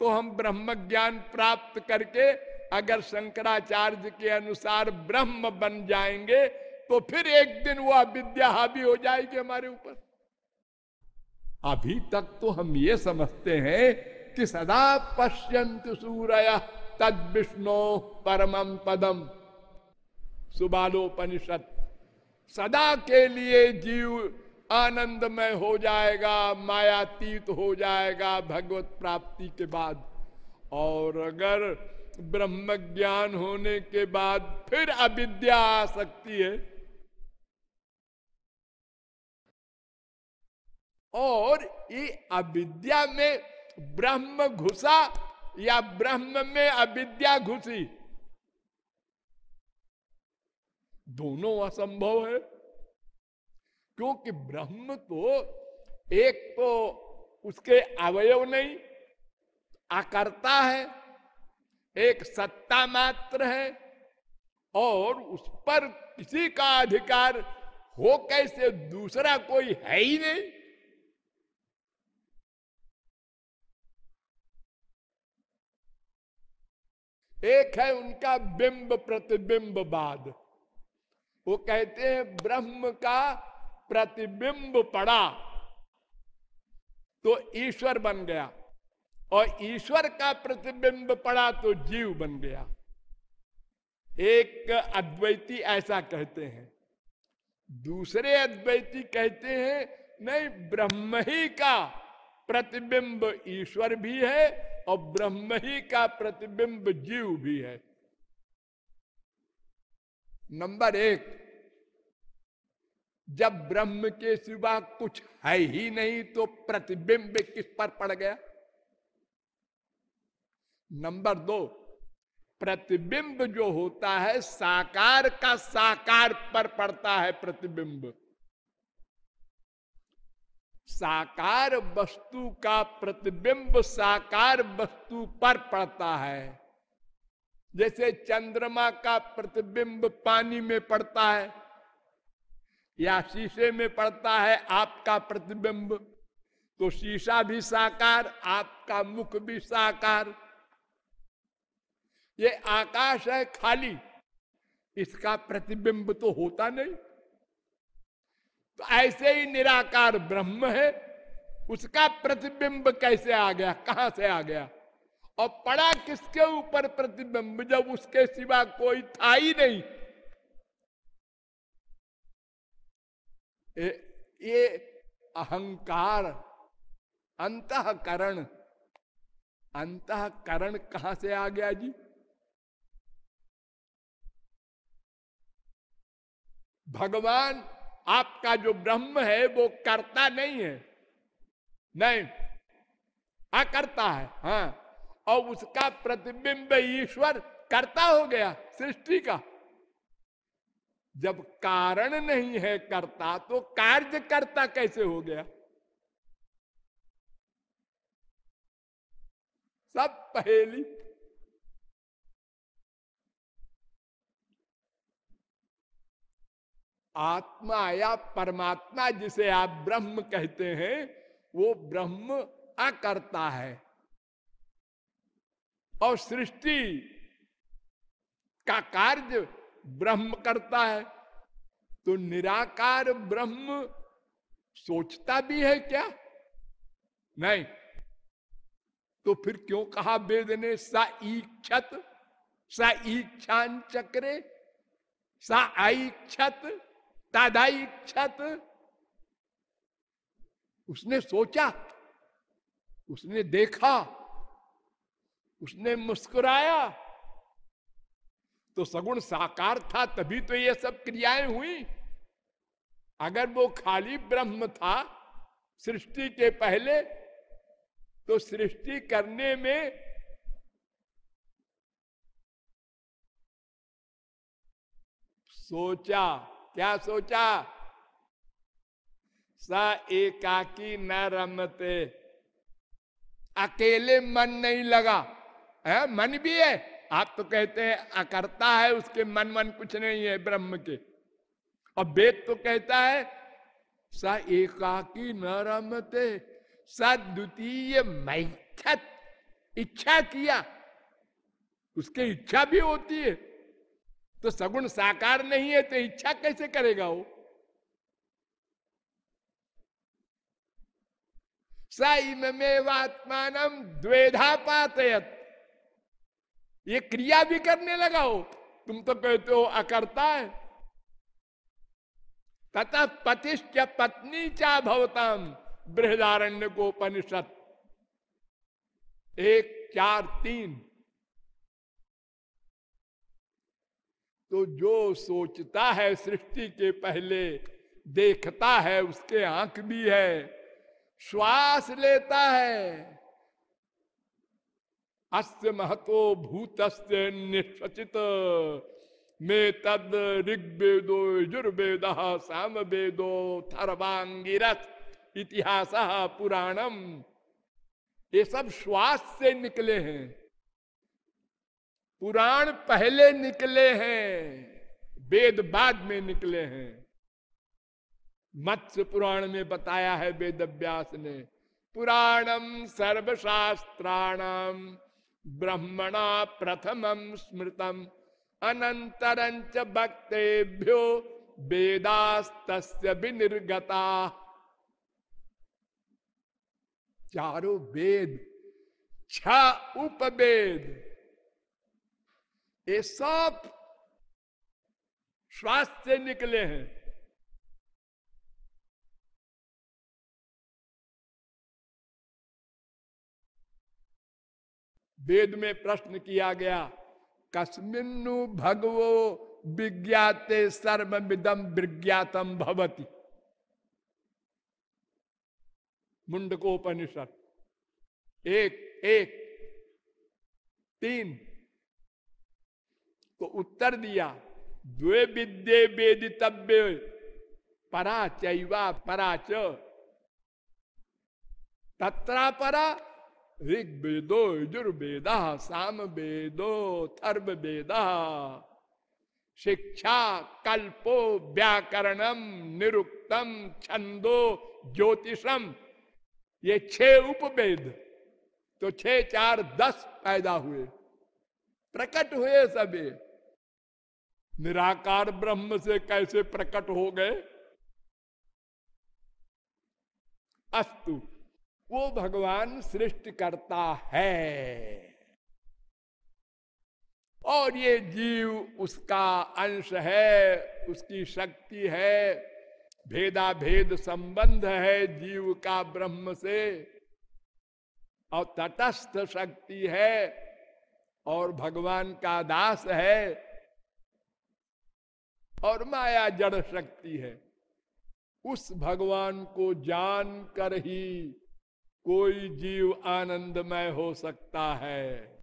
तो हम ब्रह्म ज्ञान प्राप्त करके अगर शंकराचार्य के अनुसार ब्रह्म बन जाएँगे तो फिर एक दिन वो अविद्या हावी हो जाएगी हमारे ऊपर। अभी तक तो हम ये समझते हैं कि सदा पश्यंत सूर्य तद विष्णु परमम पदम। सुबालोपनिषद सदा के लिए जीव आनंदमय हो जाएगा, मायातीत हो जाएगा भगवत प्राप्ति के बाद। और अगर ब्रह्म ज्ञान होने के बाद फिर अविद्या आ सकती है और ये अविद्या में ब्रह्म घुसा या ब्रह्म में अविद्या घुसी? दोनों असंभव है। क्योंकि ब्रह्म तो एक तो उसके अवयव नहीं आकर्ता है, एक सत्ता मात्र है, और उस पर किसी का अधिकार हो कैसे दूसरा कोई है ही नहीं। एक है उनका बिंब प्रतिबिंब बाद। वो कहते हैं, ब्रह्म का प्रतिबिंब पड़ा। तो ईश्वर बन गया। और ईश्वर का प्रतिबिंब पड़ा तो जीव बन गया। एक अद्वैती ऐसा कहते हैं। दूसरे अद्वैती कहते हैं, नहीं, ब्रह्म ही का प्रतिबिंब ईश्वर भी है और ब्रह्म ही का प्रतिबिंब जीव भी है। नंबर एक, जब ब्रह्म के सिवा कुछ है ही नहीं तो प्रतिबिंब किस पर पड़ गया? नंबर दो, प्रतिबिंब जो होता है साकार का साकार पर पड़ता है प्रतिबिंब। साकार वस्तु का प्रतिबिंब साकार वस्तु पर पड़ता है। जैसे चंद्रमा का प्रतिबिंब पानी में पड़ता है या शीशे में पड़ता है आपका प्रतिबिंब तो शीशा भी साकार, आपका मुख भी साकार। ये आकाश है खाली, इसका प्रतिबिंब तो होता नहीं। ऐसे ही निराकार ब्रह्म है उसका प्रतिबिंब कैसे आ गया कहाँ से आ गया? और पड़ा किसके ऊपर प्रतिबिंब जब उसके सिवा कोई था ही नहीं? ए, ये अहंकार अंतकरण अंतकरण कहाँ से आ गया जी? भगवान आपका जो ब्रह्म है, वो करता नहीं है। नहीं। अकर्ता है। हाँ। और उसका प्रतिबिंब ईश्वर करता हो गया, सृष्टि का। जब कारण नहीं है करता तो कार्य करता कैसे हो गया? सब पहेली आत्मा या परमात्मा जिसे आप ब्रह्म कहते हैं, वो ब्रह्म अकर्ता है। और सृष्टि का कार्य ब्रह्म करता है तो निराकार ब्रह्म सोचता भी है क्या? नहीं। तो फिर क्यों कहा वेद ने, सा ईक्षत, सा ईक्षान चक्रे, सा आईक्षत तादाईक्षत उसने सोचा, उसने देखा, उसने मुस्कुराया। तो सगुण साकार था, तभी तो ये सब क्रियाएँ हुई। अगर वो खाली ब्रह्म था, सृष्टि के पहले तो सृष्टि करने में सोचा क्या सोचा? स एकाकी न रमते। अकेले मन नहीं लगा। है? मन भी है। आप तो कहते हैं, अकर्ता है उसके मन मन कुछ नहीं है ब्रह्म के। और वेद तो कहता है, स एकाकी न रमते सद्वितीय मैथत। इच्छा किया। उसके इच्छा भी होती है। तो सगुण साकार नहीं है तो इच्छा कैसे करेगा वो? सईमेवात्मान द्वेधा पातयत। ये क्रिया भी करने लगा हो। तुम तो कहते हो अकर्ता है। तथा पतिश्च पत्नी चा भवताम बृहदारण्य को उपनिषद एक, चार, तीन। तो जो सोचता है सृष्टि के पहले, देखता है, उसके आँख भी है। श्वास लेता है। अस्य महतो भूत निश्चित में तद ऋग्वेदो यजुर्वेद साम वेदो थर्वांगिरस इतिहास, पुराणम। ये सब श्वास से निकले हैं। पुराण पहले निकले हैं, वेद बाद में निकले हैं। मत्स्य पुराण में बताया है वेद अभ्यास ने, पुराणम सर्वशास्त्राणाम, ब्रह्मणा प्रथमम स्मृतम अनंतरंच भक्तेभ्यो वेदास्त विनिर्गता। चारों वेद छ उपवेद। ये सब श्वास से निकले हैं। वेद में प्रश्न किया गया, कस्मिन्नु भगवो विज्ञाते सर्वविदम विज्ञातम भवती। मुंडकोपनिषद। एक एक, तीन तो उत्तर दिया। द्वे विद्ये वेदितव्य परा चैवा पराच तत्रा परा ऋग वेदो यजुर्वेद साम वेदो थर्व वेद शिक्षा कल्पो व्याकरणम निरुक्तम छंदो ज्योतिषम। ये छह उपवेद तो छह चार दस पैदा हुए। प्रकट हुए सभी। निराकार ब्रह्म से कैसे प्रकट हो गए? अस्तु, वो भगवान सृष्टि करता है। और ये जीव उसका अंश है, उसकी शक्ति है भेदा भेद संबंध है जीव का ब्रह्म से। और तटस्थ शक्ति है और भगवान का दास है और माया जड़ शक्ति है। उस भगवान को जान कर ही कोई जीव आनंदमय हो सकता है।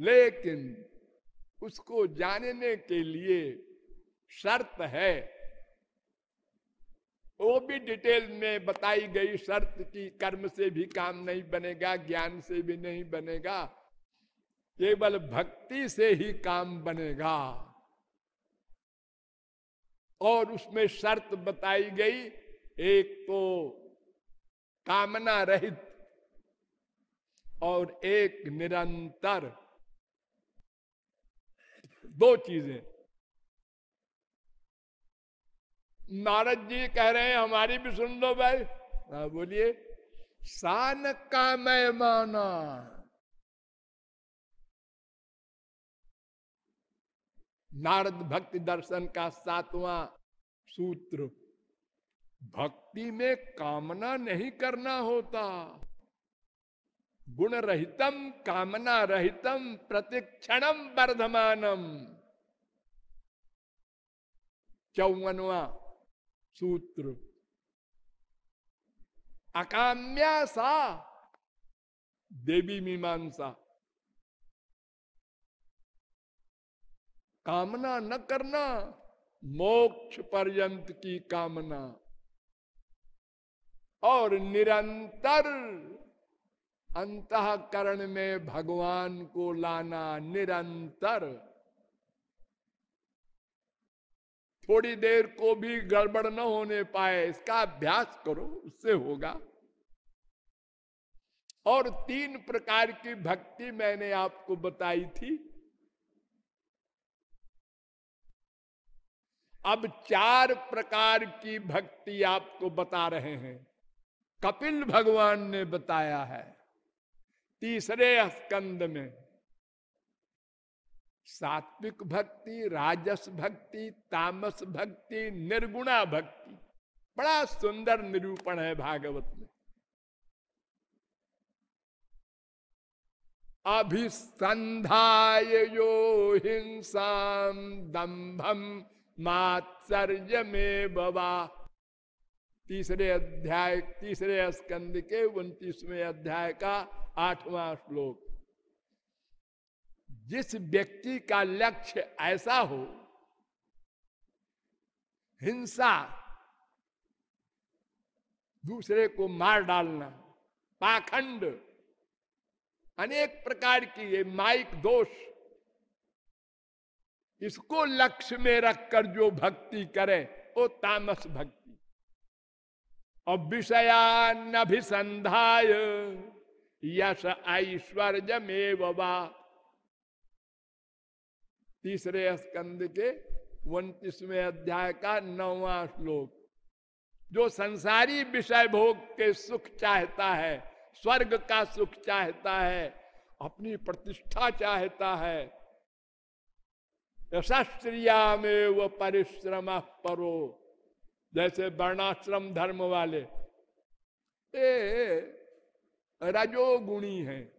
लेकिन उसको जानने के लिए शर्त है वो भी डिटेल में बताई गई शर्त की कर्म से भी काम नहीं बनेगा, ज्ञान से भी नहीं बनेगा, केवल भक्ति से ही काम बनेगा। और उसमें शर्त बताई गई, एक तो कामना रहित और एक निरंतर। दो चीज़ें। नारद जी कह रहे हैं, हमारी भी सुन लो भाई। हाँ बोलिए सान का मैं माना। नारद भक्ति दर्शन का सातवां सूत्र, भक्ति में कामना नहीं करना होता। गुण रहितम, कामना रहितम, प्रतिक्षणम वर्धमानम। चौवनवा सूत्र। अकाम्या सा देवी मीमांसा कामना न करना, मोक्ष पर्यंत की कामना। और निरंतर अंतकरण में भगवान को लाना निरंतर। थोड़ी देर को भी गड़बड़ न होने पाए, इसका अभ्यास करो, उससे होगा। और तीन प्रकार की भक्ति मैंने आपको बताई थी। अब चार प्रकार की भक्ति आपको बता रहे हैं। कपिल भगवान ने बताया है, तीसरे स्कंद में। सात्विक भक्ति, राजस भक्ति, तामस भक्ति, निर्गुणा भक्ति। बड़ा सुंदर निरूपण है भागवत में। अभिसंधाय यो हिंसा दंभम मात्सर्य में बबा तीसरे अध्याय, तीसरे स्कंद के उन्तीसवें अध्याय का आठवां श्लोक। जिस व्यक्ति का लक्ष्य ऐसा हो, हिंसा, दूसरे को मार डालना, पाखंड, अनेक प्रकार की ये माइक दोष, इसको लक्ष्य में रखकर जो भक्ति करे, वो तामस भक्ति। और विषयान्नभिसंधाय, यश ऐश्वर्य में तीसरे स्कंद के उन्तीसवें अध्याय का नौवा श्लोक। जो संसारी विषय भोग के सुख चाहता है, स्वर्ग का सुख चाहता है, अपनी प्रतिष्ठा चाहता है यशस्त्रिया में वो परिश्रम परो, जैसे वर्णाश्रम धर्म वाले। ए, रजोगुणी है।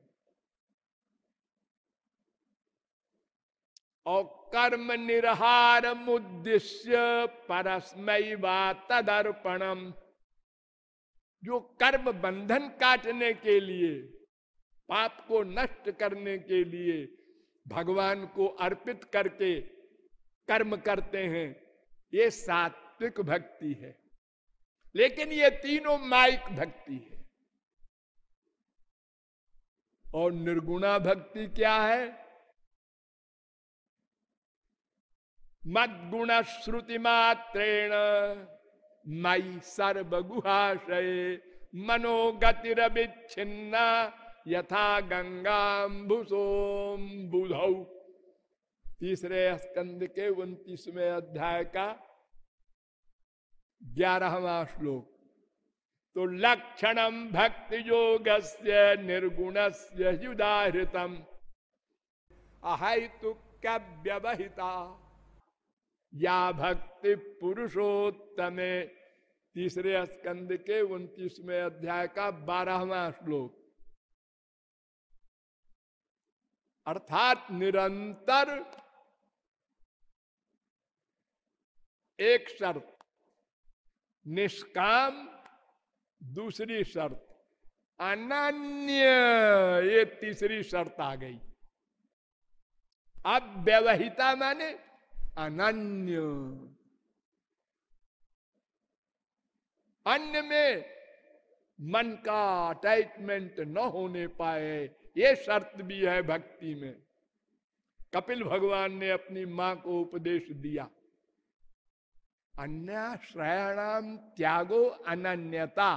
और कर्म निर्हार उद्देश्य परस्मय तदर्पणम। जो कर्म बंधन काटने के लिए, पाप को नष्ट करने के लिए भगवान को अर्पित करके कर्म करते हैं, ये सात्विक भक्ति है। लेकिन ये तीनों माइक भक्ति है। और निर्गुणा भक्ति क्या है? मदगुण श्रुति मात्रेण मई सर्वगुहाशय मनोगतिरविच्छिन्ना यथा गंगाम्बुसोम बुधौ तीसरे स्कंद के उन्तीसवें अध्याय का ग्यारहवा श्लोक। तो लक्षण भक्ति योग से निर्गुण से युदाहृतम। क्या व्यवहिता या भक्ति पुरुषोत्तमे तीसरे स्कंद के उन्तीसवें अध्याय का बारहवा श्लोक। अर्थात निरंतर एक शर्त, निष्काम दूसरी शर्त, अनन्य ये तीसरी शर्त आ गई। अब व्यवहिता माने अनन्य। अन्य में मन का अटैचमेंट न होने पाए, ये शर्त भी है भक्ति में। कपिल भगवान ने अपनी माँ को उपदेश दिया, अन्य श्रयाणाम त्यागो अनन्यता।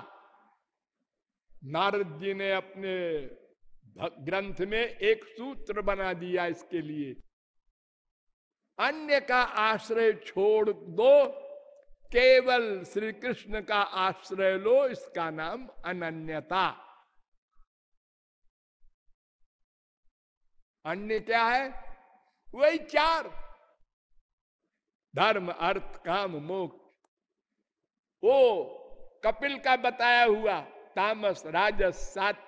नारद जी ने अपने ग्रंथ में एक सूत्र बना दिया इसके लिए अन्य का आश्रय छोड़ दो, केवल श्री कृष्ण का आश्रय लो, इसका नाम अनन्यता। अन्य क्या है? वही चार। धर्म, अर्थ, काम, मोक्ष। वो कपिल का बताया हुआ, तामस, राजस सात्विक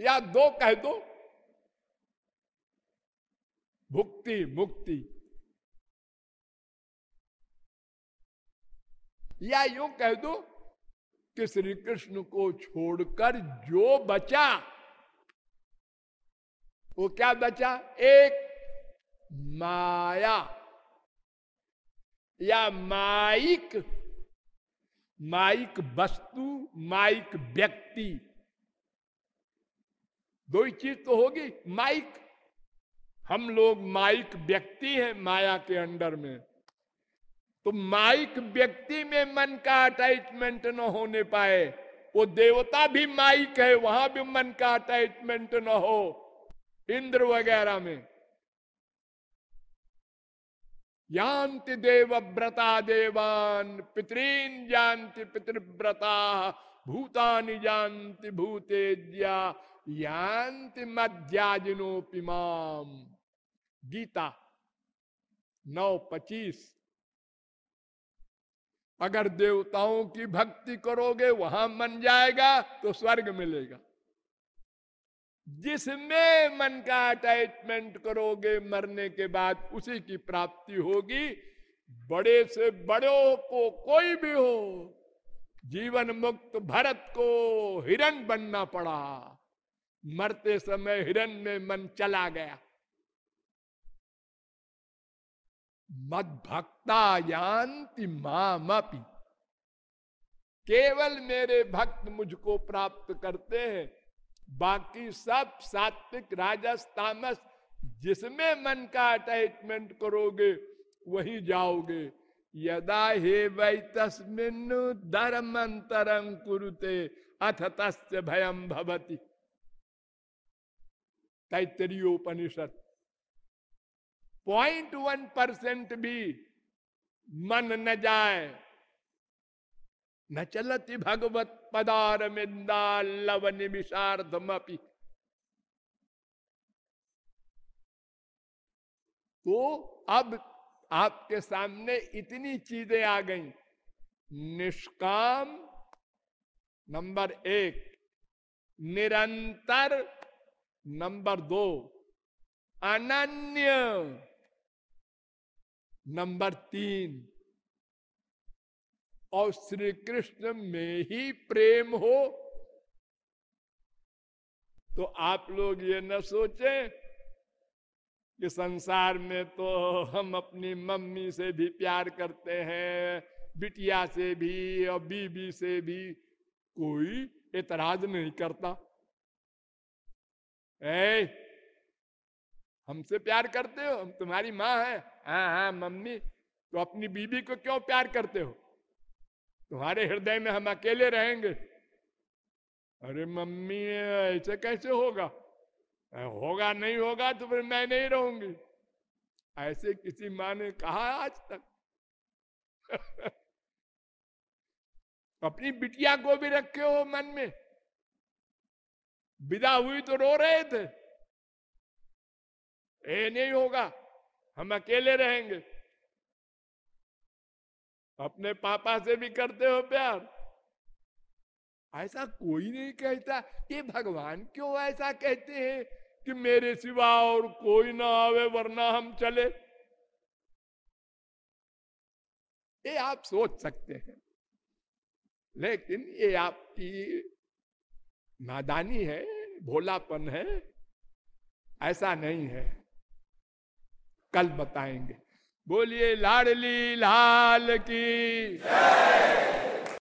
या दो कह दो। भुक्ति, मुक्ति। या यूँ कह दो कि श्री कृष्ण को छोड़कर जो बचा, वो क्या बचा? एक माया। या माइक माइक वस्तु, माइक व्यक्ति। दो ही चीज़ तो होगी, माइक। हम लोग माइक व्यक्ति हैं माया के अंडर में। तो माइक व्यक्ति में मन का अटैचमेंट न होने पाए, वो देवता भी माइक है, वहाँ भी मन का अटैचमेंट न हो, इंद्र वगैरह में। यांति देव व्रता देवान, पितरीन जानति पितृव्रता, भूतानि जानति भूतेज्या यांति मध्याजिनोपिमाम गीता नौ पच्चीस अगर देवताओं की भक्ति करोगे वहाँ मन जाएगा तो स्वर्ग मिलेगा जिसमें मन का अटैचमेंट करोगे मरने के बाद उसी की प्राप्ति होगी बड़े से बड़ों को कोई भी हो जीवन मुक्त भरत को हिरण बनना पड़ा मरते समय हिरण में मन चला गया। मद भक्ता यान्ति मामपि। केवल मेरे भक्त मुझको प्राप्त करते हैं, बाकी सब सात्विक राजस तामस, जिसमें मन का अटैचमेंट करोगे, वही जाओगे। यदा हे वै तस्मिन धर्मंतरं कुरुते, अथ तस्य भयम भवती। तैतरीयोपनिषद पॉइंट वन परसेंट भी मन न जाए। न चलती भगवत पदार मिंदा लव निमिषार्धमपि। तो अब आपके सामने इतनी चीज़ें आ गई। निष्काम नंबर एक, निरंतर नंबर दो अनन्य नंबर तीन और श्री कृष्ण में ही प्रेम हो। तो आप लोग ये न सोचें कि संसार में तो हम अपनी मम्मी से भी प्यार करते हैं, बिटिया से भी और बीबी से भी कोई एतराज़ नहीं करता। ए हमसे प्यार करते हो? हम तुम्हारी माँ है। हाँ हाँ मम्मी तो अपनी बीबी को क्यों प्यार करते हो? तुम्हारे हृदय में हम अकेले रहेंगे। अरे मम्मी, ऐसे कैसे होगा? होगा नहीं होगा तो फिर मैं नहीं रहूँगी। ऐसे किसी माँ ने कहा आज तक। (laughs) अपनी बिटिया को भी रखे हो मन में। विदा हुई तो रो रहे थे। ये नहीं होगा, हम अकेले रहेंगे। अपने पापा से भी करते हो प्यार। ऐसा कोई नहीं कहता ये भगवान क्यों ऐसा कहते हैं कि मेरे सिवा और कोई ना आवे वरना हम चले। ये आप सोच सकते हैं, लेकिन ये आपकी नादानी है भोलापन है ऐसा नहीं है। कल बताएँगे। बोलिए लाडली लाल की